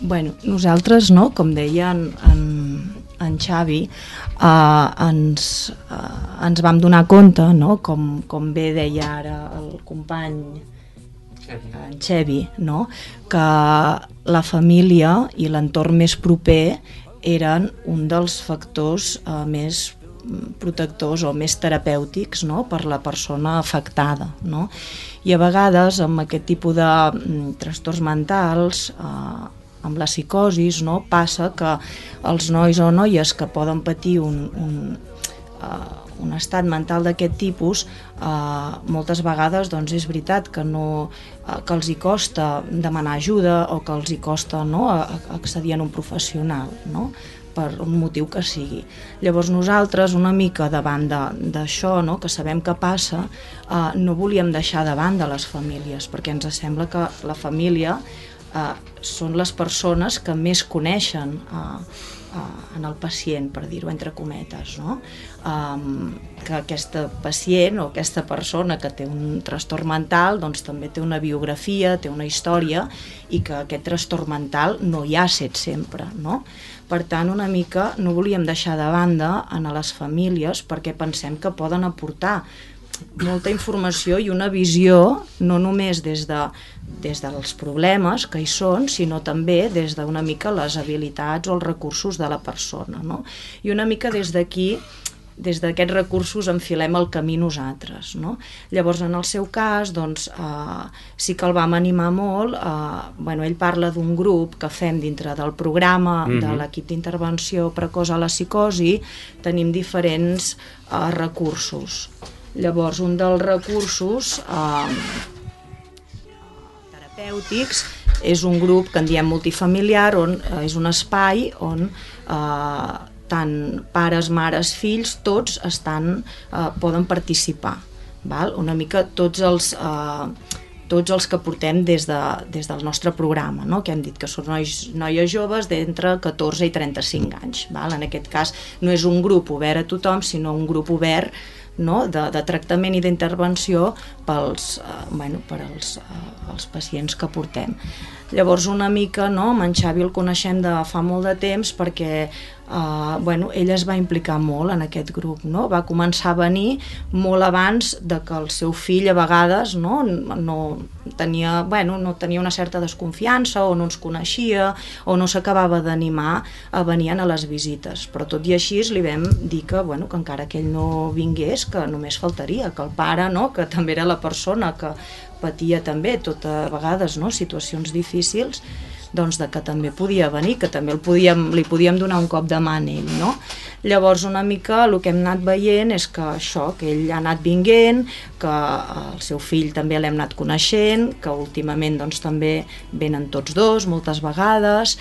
Bueno, nosaltres, no, com deia en, en, en Xavi, eh, ens, eh, ens vam donar compte, no, com, com bé deia ara el company en Xevi, no? que la família i l'entorn més proper eren un dels factors eh, més protectors o més terapèutics no? per la persona afectada. No? I a vegades amb aquest tipus de mm, trastorns mentals eh, amb la psicosis no? passa que els nois o noies que poden patir un, un, uh, un estat mental d'aquest tipus uh, moltes vegades doncs és veritat que, no, uh, que els hi costa demanar ajuda o que els hi costa no, accedir a un professional no? per un motiu que sigui. Llavors nosaltres, una mica davant d'això, no, que sabem que passa, eh, no volíem deixar de banda les famílies, perquè ens sembla que la família eh, són les persones que més coneixen eh, eh, en el pacient, per dir-ho entre cometes, no? Um, que aquesta pacient o aquesta persona que té un trastorn mental doncs també té una biografia, té una història i que aquest trastorn mental no hi ha set sempre, no? Per tant, una mica no volíem deixar de banda a les famílies perquè pensem que poden aportar molta informació i una visió no només des, de, des dels problemes que hi són, sinó també des d'una mica les habilitats o els recursos de la persona. No? I una mica des d'aquí des d'aquests recursos enfilem el camí nosaltres. No? Llavors, en el seu cas, doncs, eh, sí que el vam animar molt. Eh, bueno, ell parla d'un grup que fem dintre del programa mm -hmm. de mhm. l'equip d'intervenció precoç a la psicosi. Tenim diferents eh, recursos. Llavors, un dels recursos eh, terapèutics és un grup que en diem multifamiliar, on eh, és un espai on eh, tant pares, mares, fills, tots estan, eh, poden participar. Val? Una mica tots els... Eh, tots els que portem des, de, des del nostre programa, no? que hem dit que són nois, noies joves d'entre 14 i 35 anys. Val? En aquest cas no és un grup obert a tothom, sinó un grup obert no? de, de tractament i d'intervenció pels, eh, bueno, per als, eh, els pacients que portem. Llavors una mica, no, amb en Xavi el coneixem de fa molt de temps perquè Uh, bueno, ell es va implicar molt en aquest grup, no? va començar a venir molt abans de que el seu fill a vegades no, no, tenia, bueno, no tenia una certa desconfiança o no ens coneixia o no s'acabava d'animar a venir a les visites, però tot i així li vam dir que, bueno, que encara que ell no vingués, que només faltaria, que el pare, no, que també era la persona que patia també tot a vegades no, situacions difícils, doncs de que també podia venir, que també el podíem, li podíem donar un cop de mà a ell, no? Llavors una mica el que hem anat veient és que això, que ell ha anat vinguent, que el seu fill també l'hem anat coneixent, que últimament doncs també venen tots dos moltes vegades,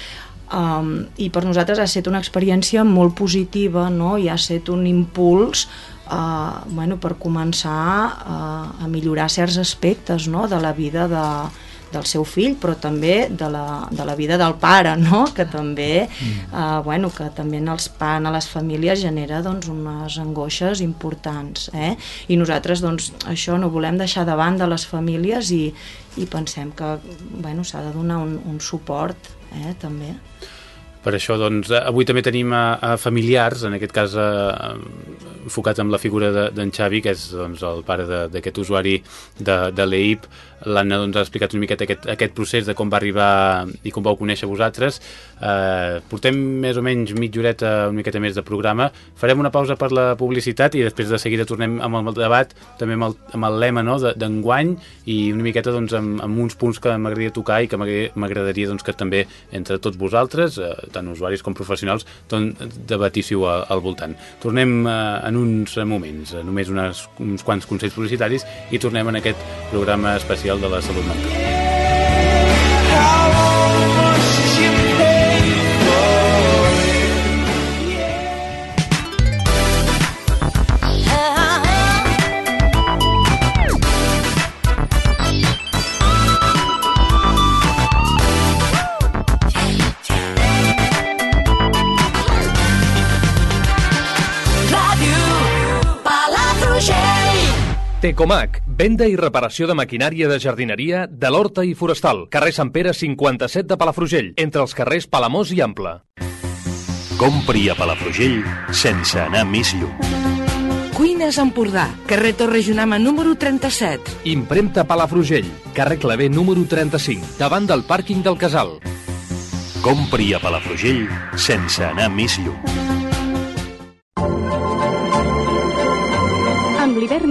um, i per nosaltres ha estat una experiència molt positiva no? i ha estat un impuls uh, bueno, per començar uh, a millorar certs aspectes no? de la vida de, del seu fill, però també de la, de la vida del pare, no? que també, mm. eh, bueno, que també en, els, en les famílies genera doncs, unes angoixes importants. Eh? I nosaltres doncs, això no volem deixar davant de les famílies i, i pensem que bueno, s'ha de donar un, un suport eh, també. Per això, doncs, avui també tenim a, a familiars, en aquest cas a, enfocat en la figura d'en de, Xavi, que és doncs, el pare d'aquest usuari de, de l'EIP, l'Anna doncs, ha explicat una miqueta aquest, aquest procés de com va arribar i com vau conèixer vosaltres. Eh, portem més o menys mitja horeta, una miqueta més de programa. Farem una pausa per la publicitat i després de seguida tornem amb el debat, també amb el, amb el lema no, d'enguany i una miqueta doncs, amb, amb uns punts que m'agradaria tocar i que m'agradaria doncs, que també entre tots vosaltres, eh, tant usuaris com professionals, doncs, debatíssiu al, al voltant. Tornem eh, en uns moments, només unes, uns quants consells publicitaris i tornem en aquest programa especial Social de la Salut Mental. Tecomac, venda i reparació de maquinària de jardineria de l'Horta i Forestal, carrer Sant Pere 57 de Palafrugell, entre els carrers Palamós i Ample. Compri a Palafrugell sense anar més lluny. Cuines Empordà, carrer Torre Junama número 37. Impremta Palafrugell, carrer Clavé número 35, davant del pàrquing del Casal. Compri a Palafrugell sense anar més lluny.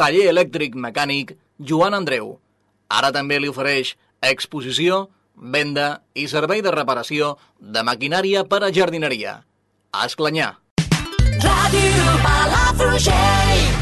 Taller elèctric mecànic Joan Andreu. Ara també li ofereix exposició, venda i servei de reparació de maquinària per a jardineria. A Esclanyà. Ràdio Palafrugell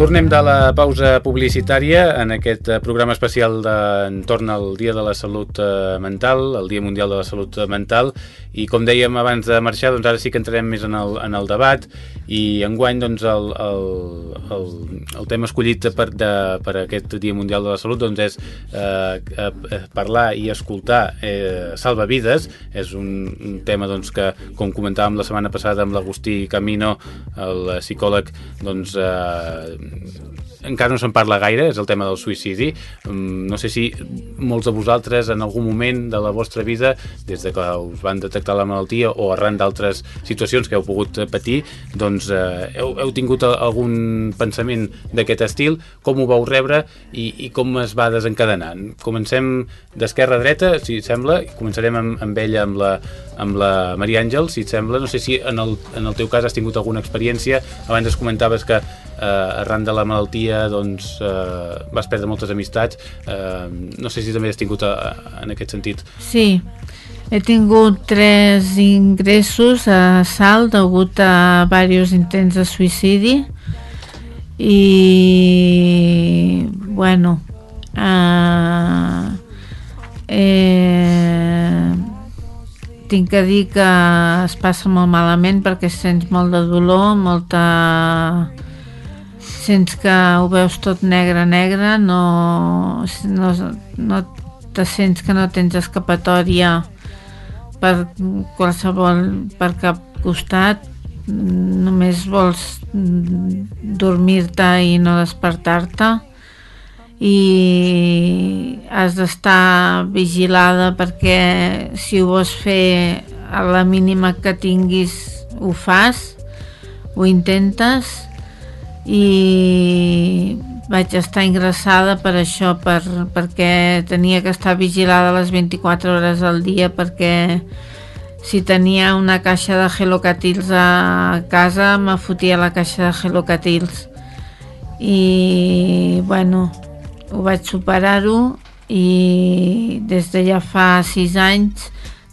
Tornem de la pausa publicitària en aquest eh, programa especial d'entorn al Dia de la Salut eh, Mental, el Dia Mundial de la Salut Mental, i com dèiem abans de marxar, doncs ara sí que entrarem més en el, en el debat, i enguany doncs, el, el, el, el tema escollit per, de, per aquest Dia Mundial de la Salut doncs, és eh, eh, parlar i escoltar eh, salva vides, és un, un tema doncs, que, com comentàvem la setmana passada amb l'Agustí Camino, el psicòleg, doncs, eh, Productions. Encara no se'n parla gaire, és el tema del suïcidi. Mm, no sé si molts de vosaltres en algun moment de la vostra vida, des de que us van detectar la malaltia o arran d'altres situacions que heu pogut patir, doncs eh, heu, heu tingut algun pensament d'aquest estil, com ho vau rebre i, i com es va desencadenant. Comencem d'esquerra a dreta, si et sembla, començarem amb, amb ella, amb la, amb la Maria Àngel, si et sembla. No sé si en el, en el teu cas has tingut alguna experiència. Abans es comentaves que eh, arran de la malaltia doncs, eh, vas perdre moltes amistats. Eh, no sé si també has tingut a, eh, a, en aquest sentit. Sí, he tingut tres ingressos a salt degut a diversos intents de suïcidi i bueno, eh, eh, tinc que dir que es passa molt malament perquè sents molt de dolor, molta... Sents que ho veus tot negre, negre, no, no, no te sents que no tens escapatòria per qualsevol, per cap costat, només vols dormir-te i no despertar-te. I has d'estar vigilada perquè si ho vols fer a la mínima que tinguis ho fas, ho intentes i vaig estar ingressada per això, per, perquè tenia que estar vigilada les 24 hores al dia perquè si tenia una caixa de gelocatils a casa me fotia la caixa de gelocatils. I bueno ho vaig superar-ho i des de ja fa sis anys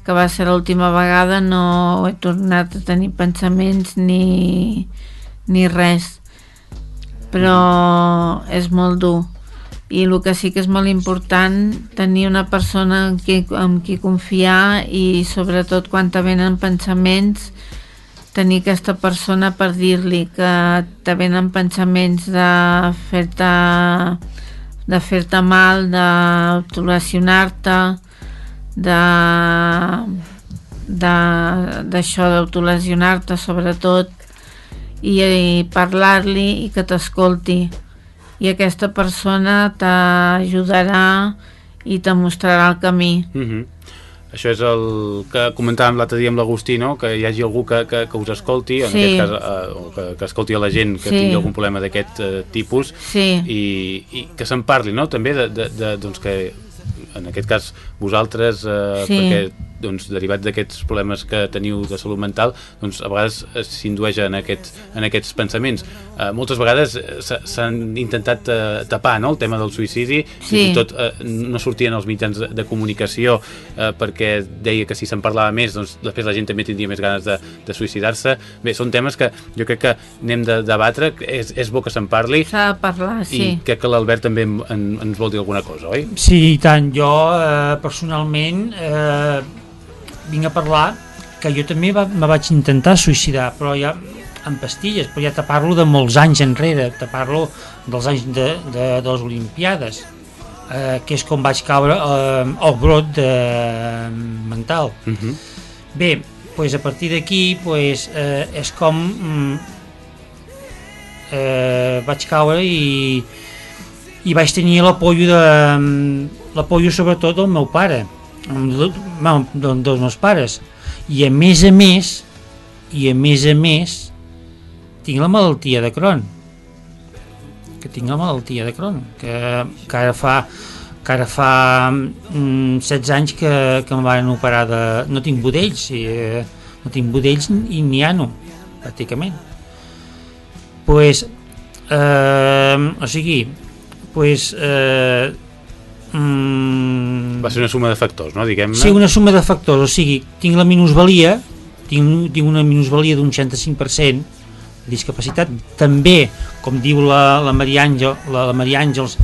que va ser l'última vegada no he tornat a tenir pensaments ni, ni res però és molt dur. I el que sí que és molt important tenir una persona en qui, en qui confiar i sobretot quan te venen pensaments tenir aquesta persona per dir-li que te venen pensaments de fer-te de fer-te mal, d'autolesionar-te de d'això d'autolesionar-te sobretot i, i parlar-li i que t'escolti i aquesta persona t'ajudarà i te mostrarà el camí. Mm -hmm. Això és el que comentàvem l'altre dia amb l'Agustí, no? que hi hagi algú que, que, que us escolti, en sí. aquest cas, eh, que, que escolti a la gent que sí. tingui algun problema d'aquest eh, tipus sí. i, i que se'n parli, no? també de, de, de, doncs que en aquest cas vosaltres, eh, sí. perquè doncs, derivat d'aquests problemes que teniu de salut mental, doncs a vegades s'indueix en, aquests, en aquests pensaments. Eh, moltes vegades eh, s'han intentat eh, tapar no? el tema del suïcidi, sí. fins i tot eh, no sortien els mitjans de, de comunicació eh, perquè deia que si se'n parlava més, doncs després la gent també tindria més ganes de, de suïcidar-se. Bé, són temes que jo crec que anem de debatre, és, és bo que se'n parli. S'ha de parlar, sí. I crec que l'Albert també en, en, ens vol dir alguna cosa, oi? Sí, i tant. Jo, eh, personalment, eh, vinc a parlar que jo també va, me vaig intentar suïcidar, però ja amb pastilles, però ja te parlo de molts anys enrere, te parlo dels anys de, de, de les Olimpiades, eh, que és com vaig caure eh, al brot de, mental. Uh mhm. -huh. Bé, pues a partir d'aquí pues, eh, és com mm, eh, vaig caure i, i vaig tenir l'apollo de mm, l'apollo sobretot del meu pare amb, dels meus pares. I a més a més i a més a més tinc la malaltia de Crohn. Que tinc la malaltia de Crohn que, que ara fa que ara fa mm, 16 anys que, que em van operar de... no tinc budells i, eh, no tinc budells i ni ano pràcticament. Pues, eh, o sigui pues, eh, Mm... Va ser una suma de factors, no? Sí, una suma de factors, o sigui, tinc la minusvalia, tinc, tinc una minusvalia d'un 85% de discapacitat, també, com diu la, la Maria Àngel, la, la Maria Àngels,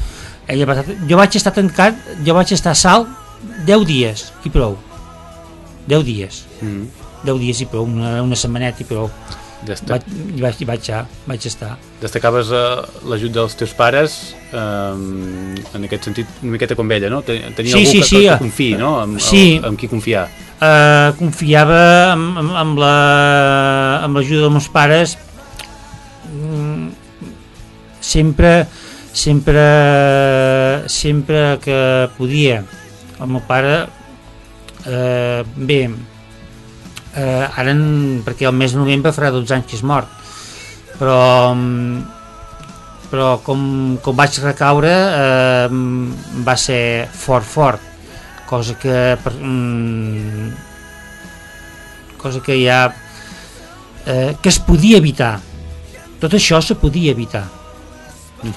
ella va, jo vaig estar tancat, jo vaig estar a salt 10 dies i prou. 10 dies. Mm. 10 dies i prou, una, una setmaneta i prou. Destac... Vaig, vaig, vaig, vaig estar. Destacaves uh, l'ajut dels teus pares, um, en aquest sentit, una miqueta com ella, no? Tenia sí, algú sí, que, sí, que, confiï, no? Amb, sí. el, amb qui confiar. Uh, confiava amb, amb, amb la amb l'ajuda dels meus pares mm, sempre sempre sempre que podia el meu pare eh, bé eh, ara en, perquè el mes de novembre farà 12 anys que és mort. Però però com, com vaig recaure eh, va ser fort fort. Cosa que per, mm, cosa que ja eh, que es podia evitar. Tot això se podia evitar.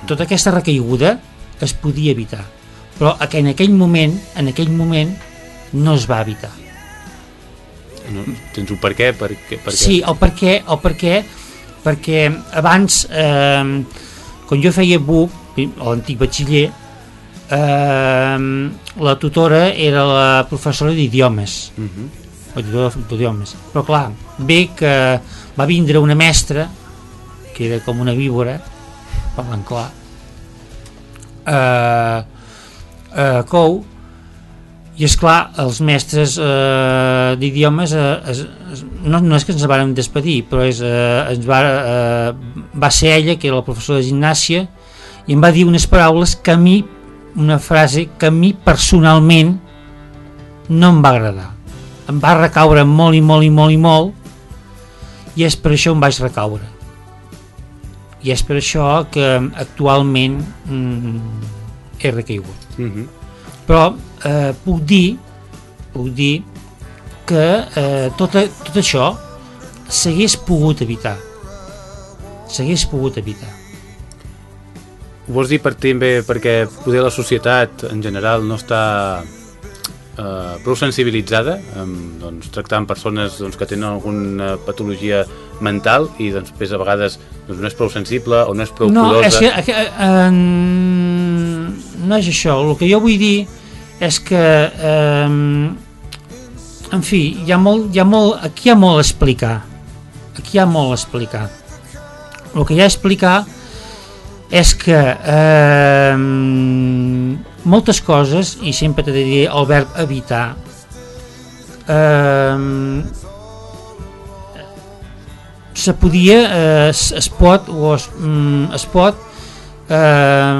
Tota aquesta recaiguda es podia evitar. Però en aquell moment en aquell moment no es va evitar no, tens un per què? Per, què, per què? Sí, el per què, el per què perquè abans, eh, quan jo feia buc, o antic batxiller, eh, la tutora era la professora d'idiomes. Uh -huh. La tutora d'idiomes. Però clar, ve que va vindre una mestra, que era com una víbora, parlant clar, eh, eh, Cou, i és clar, els mestres eh, d'idiomes eh, es, es, no, no és que ens vàrem despedir però és, eh, ens va, eh, va ser ella que era la professora de gimnàsia i em va dir unes paraules que a mi una frase que a mi personalment no em va agradar. Em va recaure molt i molt i molt i molt i és per això em vaig recaure. I és per això que actualment mm, he recaigut. Uh -huh. però eh, puc dir puc dir que eh, tot, a- tot això s'hagués pogut evitar. S'hagués pogut evitar. Ho vols dir per també perquè poder la societat en general no està eh, prou sensibilitzada amb, doncs, tractant persones doncs, que tenen alguna patologia mental i doncs, després a vegades doncs, no és prou sensible o no és prou no, curosa? és que, eh, eh, no és això. El que jo vull dir és que eh, en fi, hi ha molt, hi ha molt, aquí hi ha molt a explicar. Aquí hi ha molt a explicar. El que hi ha a explicar és que eh, moltes coses i sempre t'he de dir el verb evitar eh, se podia eh, es, es pot o es, mm, es pot eh,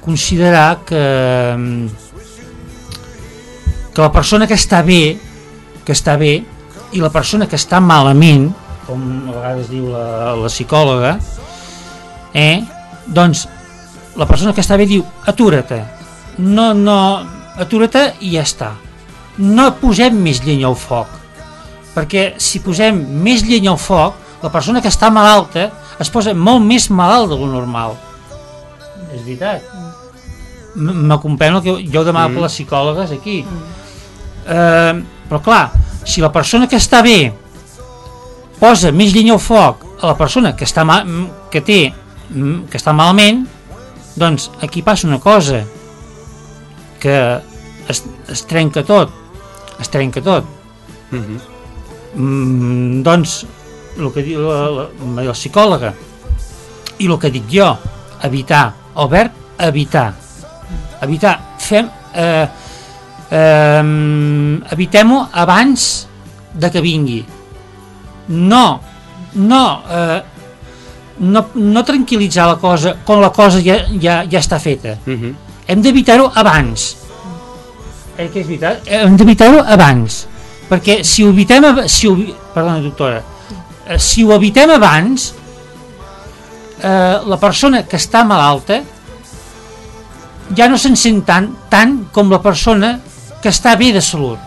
considerar que que la persona que està bé que està bé i la persona que està malament com a vegades diu la, la psicòloga eh, doncs la persona que està bé diu atura't no, no, atura't i ja està. No posem més llenya al foc perquè si posem més llenya al foc la persona que està malalta es posa molt més malalt de lo normal és veritat M- me comprèn el que jo demano Mm. mm. per les psicòlogues aquí eh, però clar si la persona que està bé posa més llenya al foc a la persona que està ma que té mm, que està malament doncs aquí passa una cosa que es, es trenca tot es trenca tot Uh -huh. mm, doncs el que diu la, la, la, la psicòloga. I el que dic jo evitar, el verb evitar. Evitar fem eh, eh, evitem-ho abans de que vingui. No no eh, no, no tranquil·litzar la cosa quan la cosa ja, ja, ja està feta. Uh -huh. hem d'evitar-ho abans. Eh, que és veritat? hem d'evitar-ho abans perquè si ho evitem si ho, perdona doctora eh, si ho evitem abans eh, la persona que està malalta ja no se'n sent tant, tant com la persona que està bé de salut.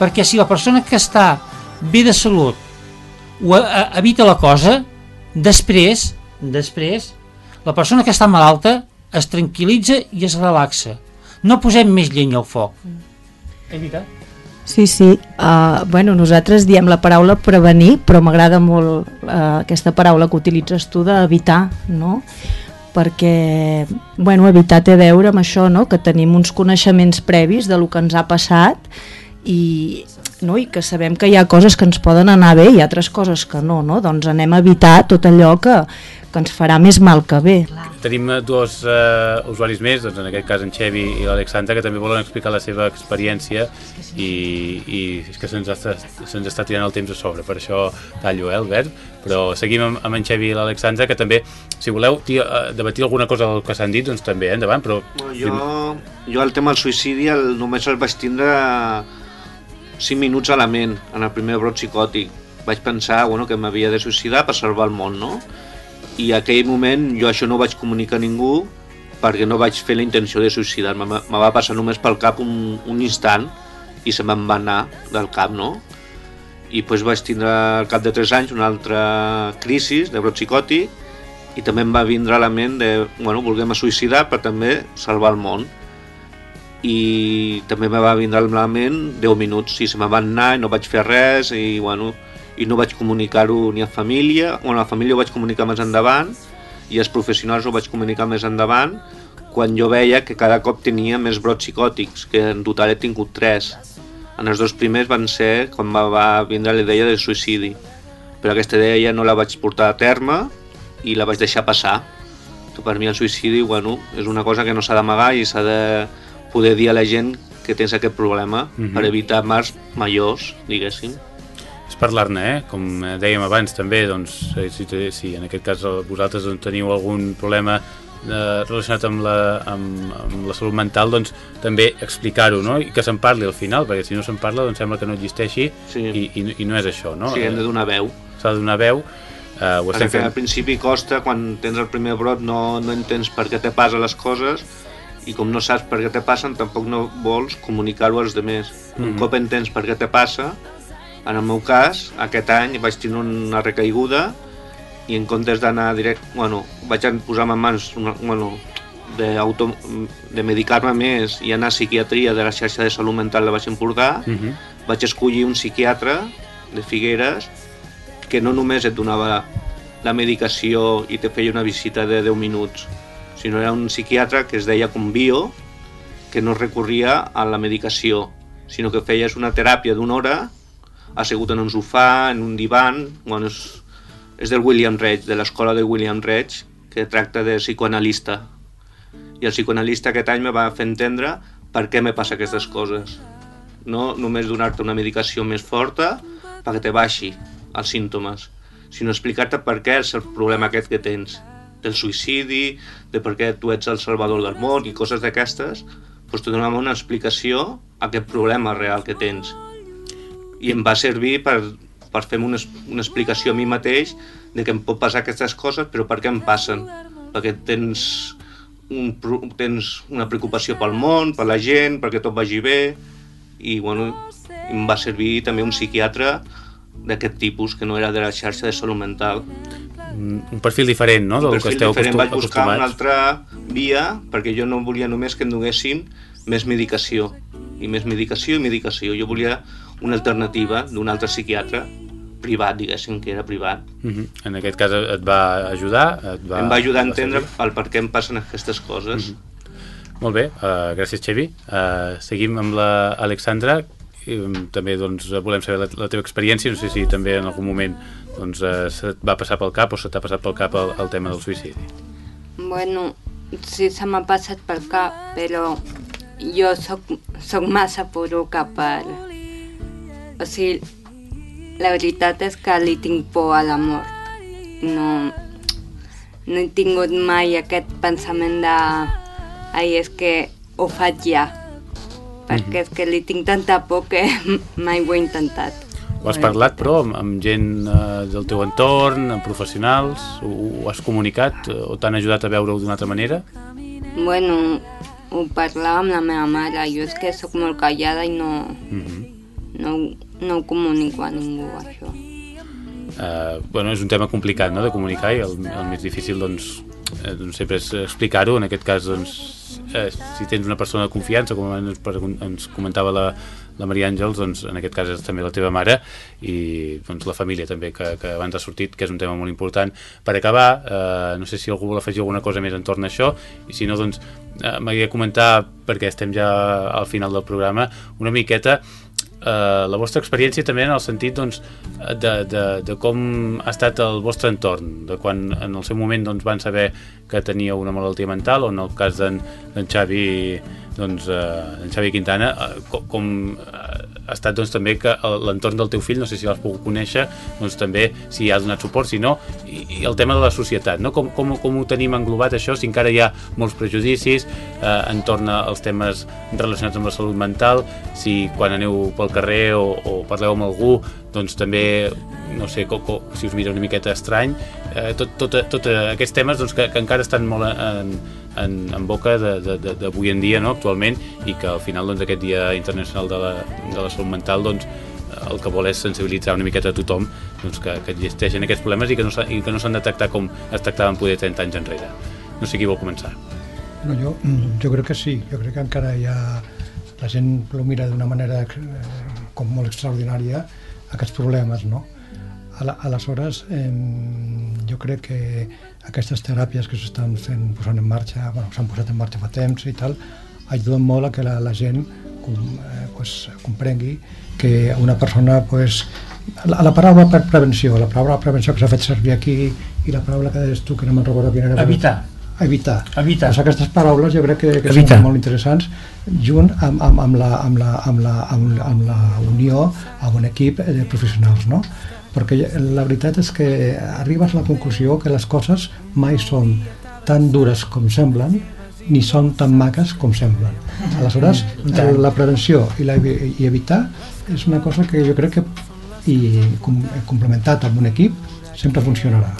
Perquè si la persona que està bé de salut ho eh, evita la cosa després després la persona que està malalta es tranquil·litza i es relaxa. No posem més llenya al foc. És veritat Sí, sí. Uh, bueno, nosaltres diem la paraula prevenir, però m'agrada molt uh, aquesta paraula que utilitzes tu d'evitar, no? Perquè, bueno, evitar té a veure amb això, no? Que tenim uns coneixements previs de lo que ens ha passat i, no? i que sabem que hi ha coses que ens poden anar bé i altres coses que no, no? Doncs anem a evitar tot allò que, que ens farà més mal que bé. Tenim eh, dos eh, usuaris més, doncs en aquest cas en Xevi i l'Alexandra, que també volen explicar la seva experiència i, i és que se'ns està, se està tirant el temps a sobre, per això tallo eh, el verb, però seguim amb, amb en Xevi i l'Alexandra, que també, si voleu tia, eh, debatir alguna cosa del que s'han dit, doncs també, eh, endavant, però... Jo, jo el tema del suïcidi el, només el vaig tindre 5 minuts a la ment, en el primer brot psicòtic. Vaig pensar bueno, que m'havia de suïcidar per salvar el món, no? I en aquell moment jo això no ho vaig comunicar a ningú perquè no vaig fer la intenció de suïcidar-me. Me va passar només pel cap un, un instant i se me'n va anar del cap, no? I doncs vaig tindre al cap de 3 anys una altra crisi de brot psicòtic i també em va vindre a la ment de, bueno, volguem a suïcidar però també salvar el món i també me va vindre a la ment 10 minuts i se me van anar i no vaig fer res i, bueno, i no vaig comunicar-ho ni a família bueno, a la família ho vaig comunicar més endavant i els professionals ho vaig comunicar més endavant quan jo veia que cada cop tenia més brots psicòtics, que en total he tingut tres. En els dos primers van ser quan va, va vindre la idea de suïcidi, però aquesta idea no la vaig portar a terme i la vaig deixar passar. Per mi el suïcidi bueno, és una cosa que no s'ha d'amagar i s'ha de poder dir a la gent que tens aquest problema mm -hmm. per evitar mals majors, diguéssim és parlar-ne, eh? com dèiem abans també, doncs, si, si en aquest cas vosaltres doncs, teniu algun problema eh, relacionat amb la, amb, amb la salut mental doncs també explicar-ho no? i que se'n parli al final perquè si no se'n parla doncs sembla que no existeixi sí. i, i, i no és això no? Sí, hem de donar veu s'ha de donar veu eh, ho perquè fent... al principi costa quan tens el primer brot no, no entens per què te passen les coses i com no saps per què te passen tampoc no vols comunicar-ho als altres mm -hmm. un cop entens per què te passa en el meu cas, aquest any vaig tenir una recaiguda i en comptes d'anar direct, bueno, vaig posar-me en mans una, bueno, de, auto, de medicar-me més i anar a psiquiatria de la xarxa de salut mental de Baix Empordà, uh -huh. vaig escollir un psiquiatre de Figueres que no només et donava la medicació i te feia una visita de 10 minuts, sinó era un psiquiatre que es deia com bio, que no recorria a la medicació, sinó que feies una teràpia d'una hora assegut en un sofà, en un divan, bueno, és, és del William Reich, de l'escola de William Reich, que tracta de psicoanalista. I el psicoanalista aquest any me va fer entendre per què me passa aquestes coses. No només donar-te una medicació més forta perquè te baixi els símptomes, sinó explicar-te per què és el problema aquest que tens, del suïcidi, de per què tu ets el salvador del món i coses d'aquestes, doncs te donava una explicació a aquest problema real que tens. I em va servir per per fer-me una, una explicació a mi mateix de que em pot passar aquestes coses, però per què em passen? Perquè tens, un, tens una preocupació pel món, per la gent, perquè tot vagi bé, i bueno, em va servir també un psiquiatre d'aquest tipus, que no era de la xarxa de salut mental. Un perfil diferent, no?, del que esteu diferent. Vaig buscar una altra via, perquè jo no volia només que em donessin més medicació, i més medicació i medicació. Jo volia una alternativa d'un altre psiquiatre privat, diguéssim, que era privat. Uh mhm. -huh. En aquest cas et va ajudar? Et va, em va ajudar a entendre el per què em passen aquestes coses. Uh mhm. -huh. Molt bé, uh, gràcies Xevi. Uh, seguim amb l'Alexandra. Um, també doncs, volem saber la, la teva experiència, no sé si també en algun moment doncs, uh, se't va passar pel cap o se t'ha passat pel cap el, el tema del suïcidi. Bueno, sí se m'ha passat pel cap, però jo soc, soc massa poruca per... O sigui, la veritat és que li tinc por a la mort. No, no he tingut mai aquest pensament de ai, és que ho faig ja. Perquè és que li tinc tanta por que mai ho he intentat. Ho has parlat, però, amb, amb gent eh, del teu entorn, amb professionals? Ho, ho has comunicat o t'han ajudat a veure-ho d'una altra manera? Bueno, ho parlava amb la meva mare. Jo és que sóc molt callada i no... Mm -hmm. no, no ho comunico a ningú, això. Uh, bueno, és un tema complicat no, de comunicar i el, el més difícil doncs, eh, doncs sempre és explicar-ho. En aquest cas doncs, eh, si tens una persona de confiança com ens, ens comentava la, la Maria Àngels doncs, en aquest cas és també la teva mare i doncs, la família també que, que abans ha sortit que és un tema molt important. Per acabar, eh, no sé si algú vol afegir alguna cosa més entorn a això. I si no doncs eh, m'agradaria comentar perquè estem ja al final del programa una miqueta la vostra experiència també en el sentit doncs, de, de, de com ha estat el vostre entorn, de quan en el seu moment doncs, van saber que tenia una malaltia mental o en el cas d'en Xavi doncs, eh, Xavi Quintana eh, com, com eh, ha estat doncs, també que l'entorn del teu fill, no sé si l'has pogut conèixer, doncs també si ha donat suport, si no, i, i el tema de la societat, no? com, com, com ho tenim englobat això, si encara hi ha molts prejudicis eh, entorn als temes relacionats amb la salut mental, si quan aneu pel carrer o, o parleu amb algú, doncs també, no sé, co, co, si us mira una miqueta estrany, eh, tot, tot, tot aquests temes doncs, que, que encara estan molt en, en, en boca d'avui en dia, no, actualment, i que al final doncs, aquest Dia Internacional de la, de la Salut Mental doncs, el que vol és sensibilitzar una miqueta a tothom doncs, que, que existeixen aquests problemes i que no que no s'han de tractar com es tractaven poder 30 anys enrere. No sé qui vol començar. No, jo, jo crec que sí, jo crec que encara hi ha... La gent ho mira d'una manera eh, com molt extraordinària aquests problemes, no? aleshores, eh, jo crec que aquestes teràpies que s'estan fent, posant en marxa, bueno, s'han posat en marxa fa temps i tal, ajuden molt a que la, la gent com, eh, pues, comprengui que una persona pues, la, la paraula per prevenció, la paraula prevenció que s'ha fet servir aquí i la paraula que deies tu, que no me'n recordo quina era. Evitar. Evitar. Evitar. Pues aquestes paraules jo crec que, que Evitar. són molt interessants junt amb, amb, amb, la, amb, la, amb, la, amb, la, amb la unió amb un equip de professionals, no? Perquè la veritat és que arribes a la conclusió que les coses mai són tan dures com semblen ni són tan maques com semblen. Aleshores, Mm, la prevenció i, la, i evitar és una cosa que jo crec que i com, complementat amb un equip sempre funcionarà.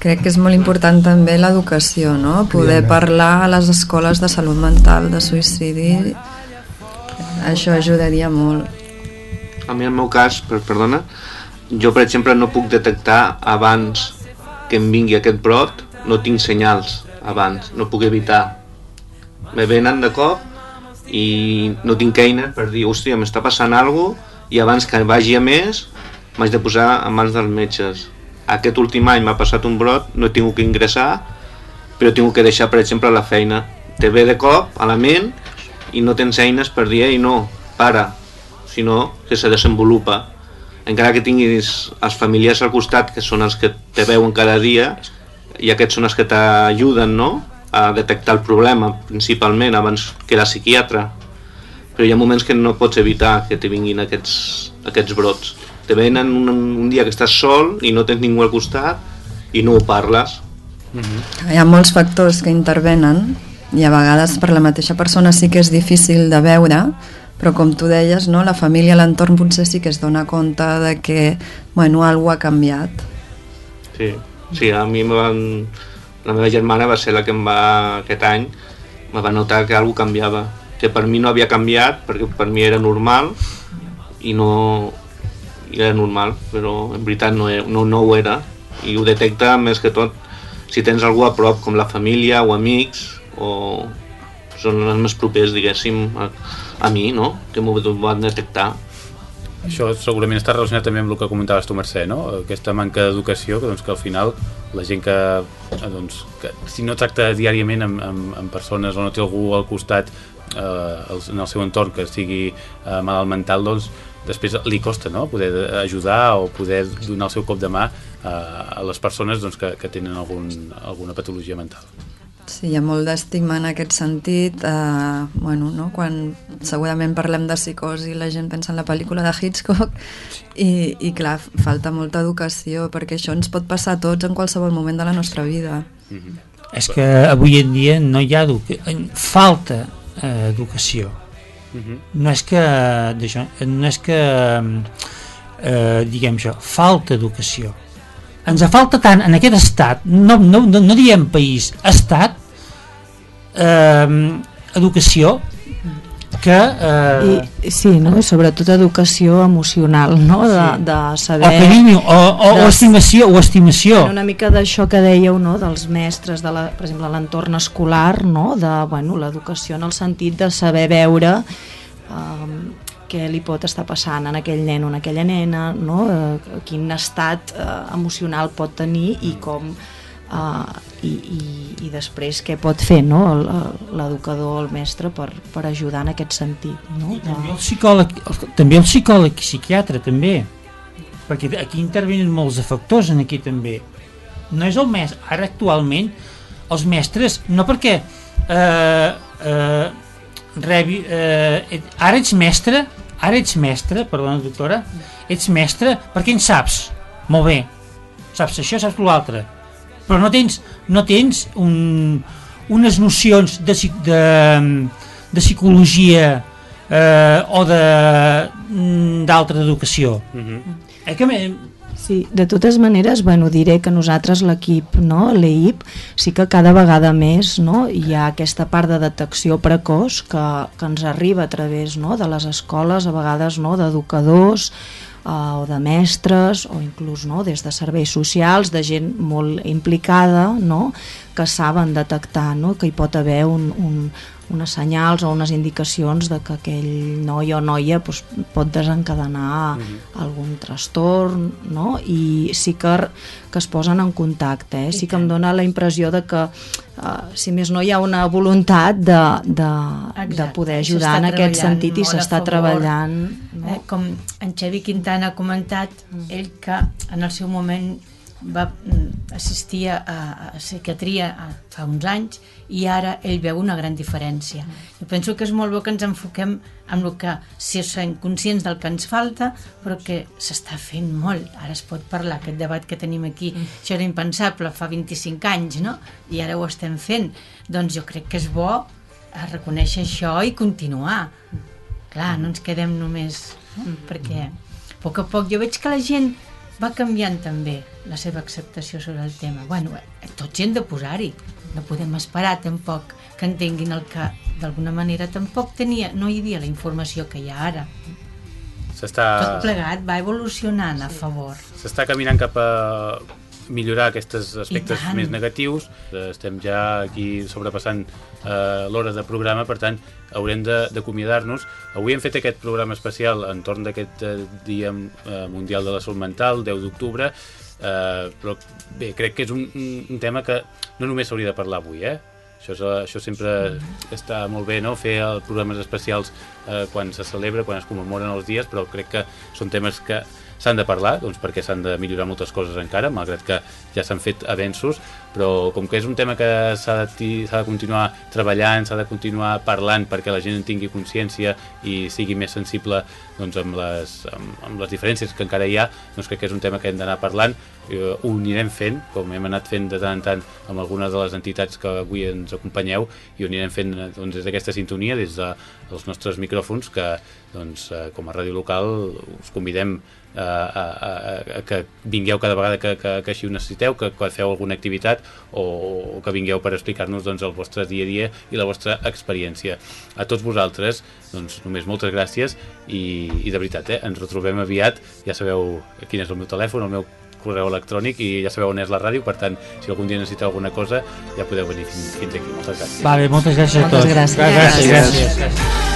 Crec que és molt important també l'educació, no? Poder parlar a les escoles de salut mental, de suïcidi, això ajudaria molt. A mi, en el meu cas, per, perdona, jo, per exemple, no puc detectar abans que em vingui aquest brot, no tinc senyals abans, no puc evitar. Me venen de cop i no tinc eina per dir, hòstia, m'està passant alguna i abans que vagi a més m'haig de posar en mans dels metges. Aquest últim any m'ha passat un brot, no he tingut que ingressar, però he que deixar, per exemple, la feina. Te ve de cop a la ment i no tens eines per dir, ei, no, para, sinó que se desenvolupa. Encara que tinguis els familiars al costat, que són els que te veuen cada dia, i aquests són els que t'ajuden no? a detectar el problema, principalment, abans que la psiquiatra. Però hi ha moments que no pots evitar que te vinguin aquests, aquests brots. Te venen un, un dia que estàs sol i no tens ningú al costat i no ho parles. Hi ha molts factors que intervenen i a vegades per la mateixa persona sí que és difícil de veure, però com tu deies, no, la família, l'entorn potser sí que es dona compte de que bueno, alguna ha canviat. Sí, sí a mi van... la meva germana va ser la que em va, aquest any, me va notar que alguna canviava, que per mi no havia canviat, perquè per mi era normal, i no i era normal, però en veritat no, no, no ho era, i ho detecta més que tot si tens algú a prop, com la família o amics, o són els més propers, diguéssim, a, a mi, no?, que m'ho van detectar. Això segurament està relacionat també amb el que comentaves tu, Mercè, no? Aquesta manca d'educació, que, doncs, que al final la gent que, eh, doncs, que si no tracta diàriament amb, amb, amb persones o no té algú al costat eh, en el seu entorn que sigui eh, malalt mental, doncs després li costa no? poder ajudar o poder donar el seu cop de mà eh, a les persones doncs, que, que tenen algun, alguna patologia mental. Sí, hi ha molt d'estigma en aquest sentit. Eh, bueno, no? Quan segurament parlem de psicosi, la gent pensa en la pel·lícula de Hitchcock i, i clar, falta molta educació perquè això ens pot passar a tots en qualsevol moment de la nostra vida. Mm -hmm. És que avui en dia no hi ha educa... falta eh, educació. Mm -hmm. No és que no és que eh, diguem això, falta educació ens falta tant en aquest estat no, no, no, no diem país, estat eh, educació que... Eh... I, sí, no? I sobretot educació emocional, no? De, sí. de saber... O carinyo, o, o, de, o estimació, o estimació. Una mica d'això que dèieu, no? Dels mestres, de la, per exemple, l'entorn escolar, no? De, bueno, l'educació en el sentit de saber veure eh, què li pot estar passant en aquell nen o en aquella nena, no? eh, quin estat eh, emocional pot tenir i com eh, i, i, i després què pot fer no? l'educador o el mestre per, per ajudar en aquest sentit. No? I també el psicòleg, també el psicòleg i psiquiatre també, perquè aquí intervenen molts factors en aquí també. No és el mestre, ara actualment els mestres, no perquè eh, eh, rebi, eh, ara ets mestre ara ets mestre, perdona doctora ets mestre perquè en saps. Molt bé, saps això, saps l'altre. Però no tens, no tens un, unes nocions de, de, de psicologia eh, o d'altra educació. Mm -hmm. eh, que Sí, de totes maneres, bueno, diré que nosaltres l'equip, no, l'EIP, sí que cada vegada més no, hi ha aquesta part de detecció precoç que, que ens arriba a través no, de les escoles, a vegades no, d'educadors uh, o de mestres o inclús no, des de serveis socials, de gent molt implicada no, que saben detectar no, que hi pot haver un, un, unes senyals o unes indicacions de que aquell noi o noia doncs, pot desencadenar mm -hmm. algun trastorn no? i sí que, que es posen en contacte eh? sí que em dona la impressió de que uh, si més no hi ha una voluntat de, de, de poder ajudar en aquest sentit i s'està treballant no? eh, com en Xavi Quintana ha comentat mm. ell que en el seu moment va mm, assistir a, a psiquiatria a, fa uns anys i ara ell veu una gran diferència. Mm. Jo penso que és molt bo que ens enfoquem en el que, si som conscients del que ens falta, però que s'està fent molt. Ara es pot parlar, aquest debat que tenim aquí, mm. això era impensable fa 25 anys, no? I ara ho estem fent. Doncs jo crec que és bo a reconèixer això i continuar. Mm. Clar, no ens quedem només... No? Mm. Perquè a poc a poc jo veig que la gent va canviant també la seva acceptació sobre el tema. Bueno, tots hi hem de posar-hi. No podem esperar tampoc que entenguin el que d'alguna manera tampoc tenia, no hi havia la informació que hi ha ara. S'està... Tot plegat va evolucionant a favor. S'està caminant cap a millorar aquests aspectes més negatius. Estem ja aquí sobrepassant eh, l'hora de programa, per tant, haurem d'acomiadar-nos. Avui hem fet aquest programa especial entorn d'aquest eh, Dia eh, Mundial de la Salut Mental, 10 d'octubre, eh, però bé, crec que és un, un tema que no només s'hauria de parlar avui, eh? Això, és, això sempre està molt bé, no?, fer programes especials eh, quan se celebra, quan es commemoren els dies, però crec que són temes que s'han de parlar, doncs perquè s'han de millorar moltes coses encara, malgrat que ja s'han fet avenços, però com que és un tema que s'ha de, de continuar treballant, s'ha de continuar parlant perquè la gent en tingui consciència i sigui més sensible doncs, amb, les, amb, amb les diferències que encara hi ha, doncs crec que és un tema que hem d'anar parlant, eh, ho anirem fent, com hem anat fent de tant en tant amb algunes de les entitats que avui ens acompanyeu, i ho anirem fent doncs, des d'aquesta sintonia, des dels nostres micròfons, que doncs, eh, com a ràdio local us convidem a, a, a, que vingueu cada vegada que, que, que així ho necessiteu, que, que feu alguna activitat o, o que vingueu per explicar-nos doncs, el vostre dia a dia i la vostra experiència. A tots vosaltres, doncs, només moltes gràcies i, i de veritat, eh, ens retrobem aviat, ja sabeu quin és el meu telèfon, el meu correu electrònic i ja sabeu on és la ràdio, per tant, si algun dia necessiteu alguna cosa, ja podeu venir fins, fins aquí. Moltes gràcies. Vale, moltes gràcies moltes a tots. Gràcies. gràcies. gràcies. gràcies.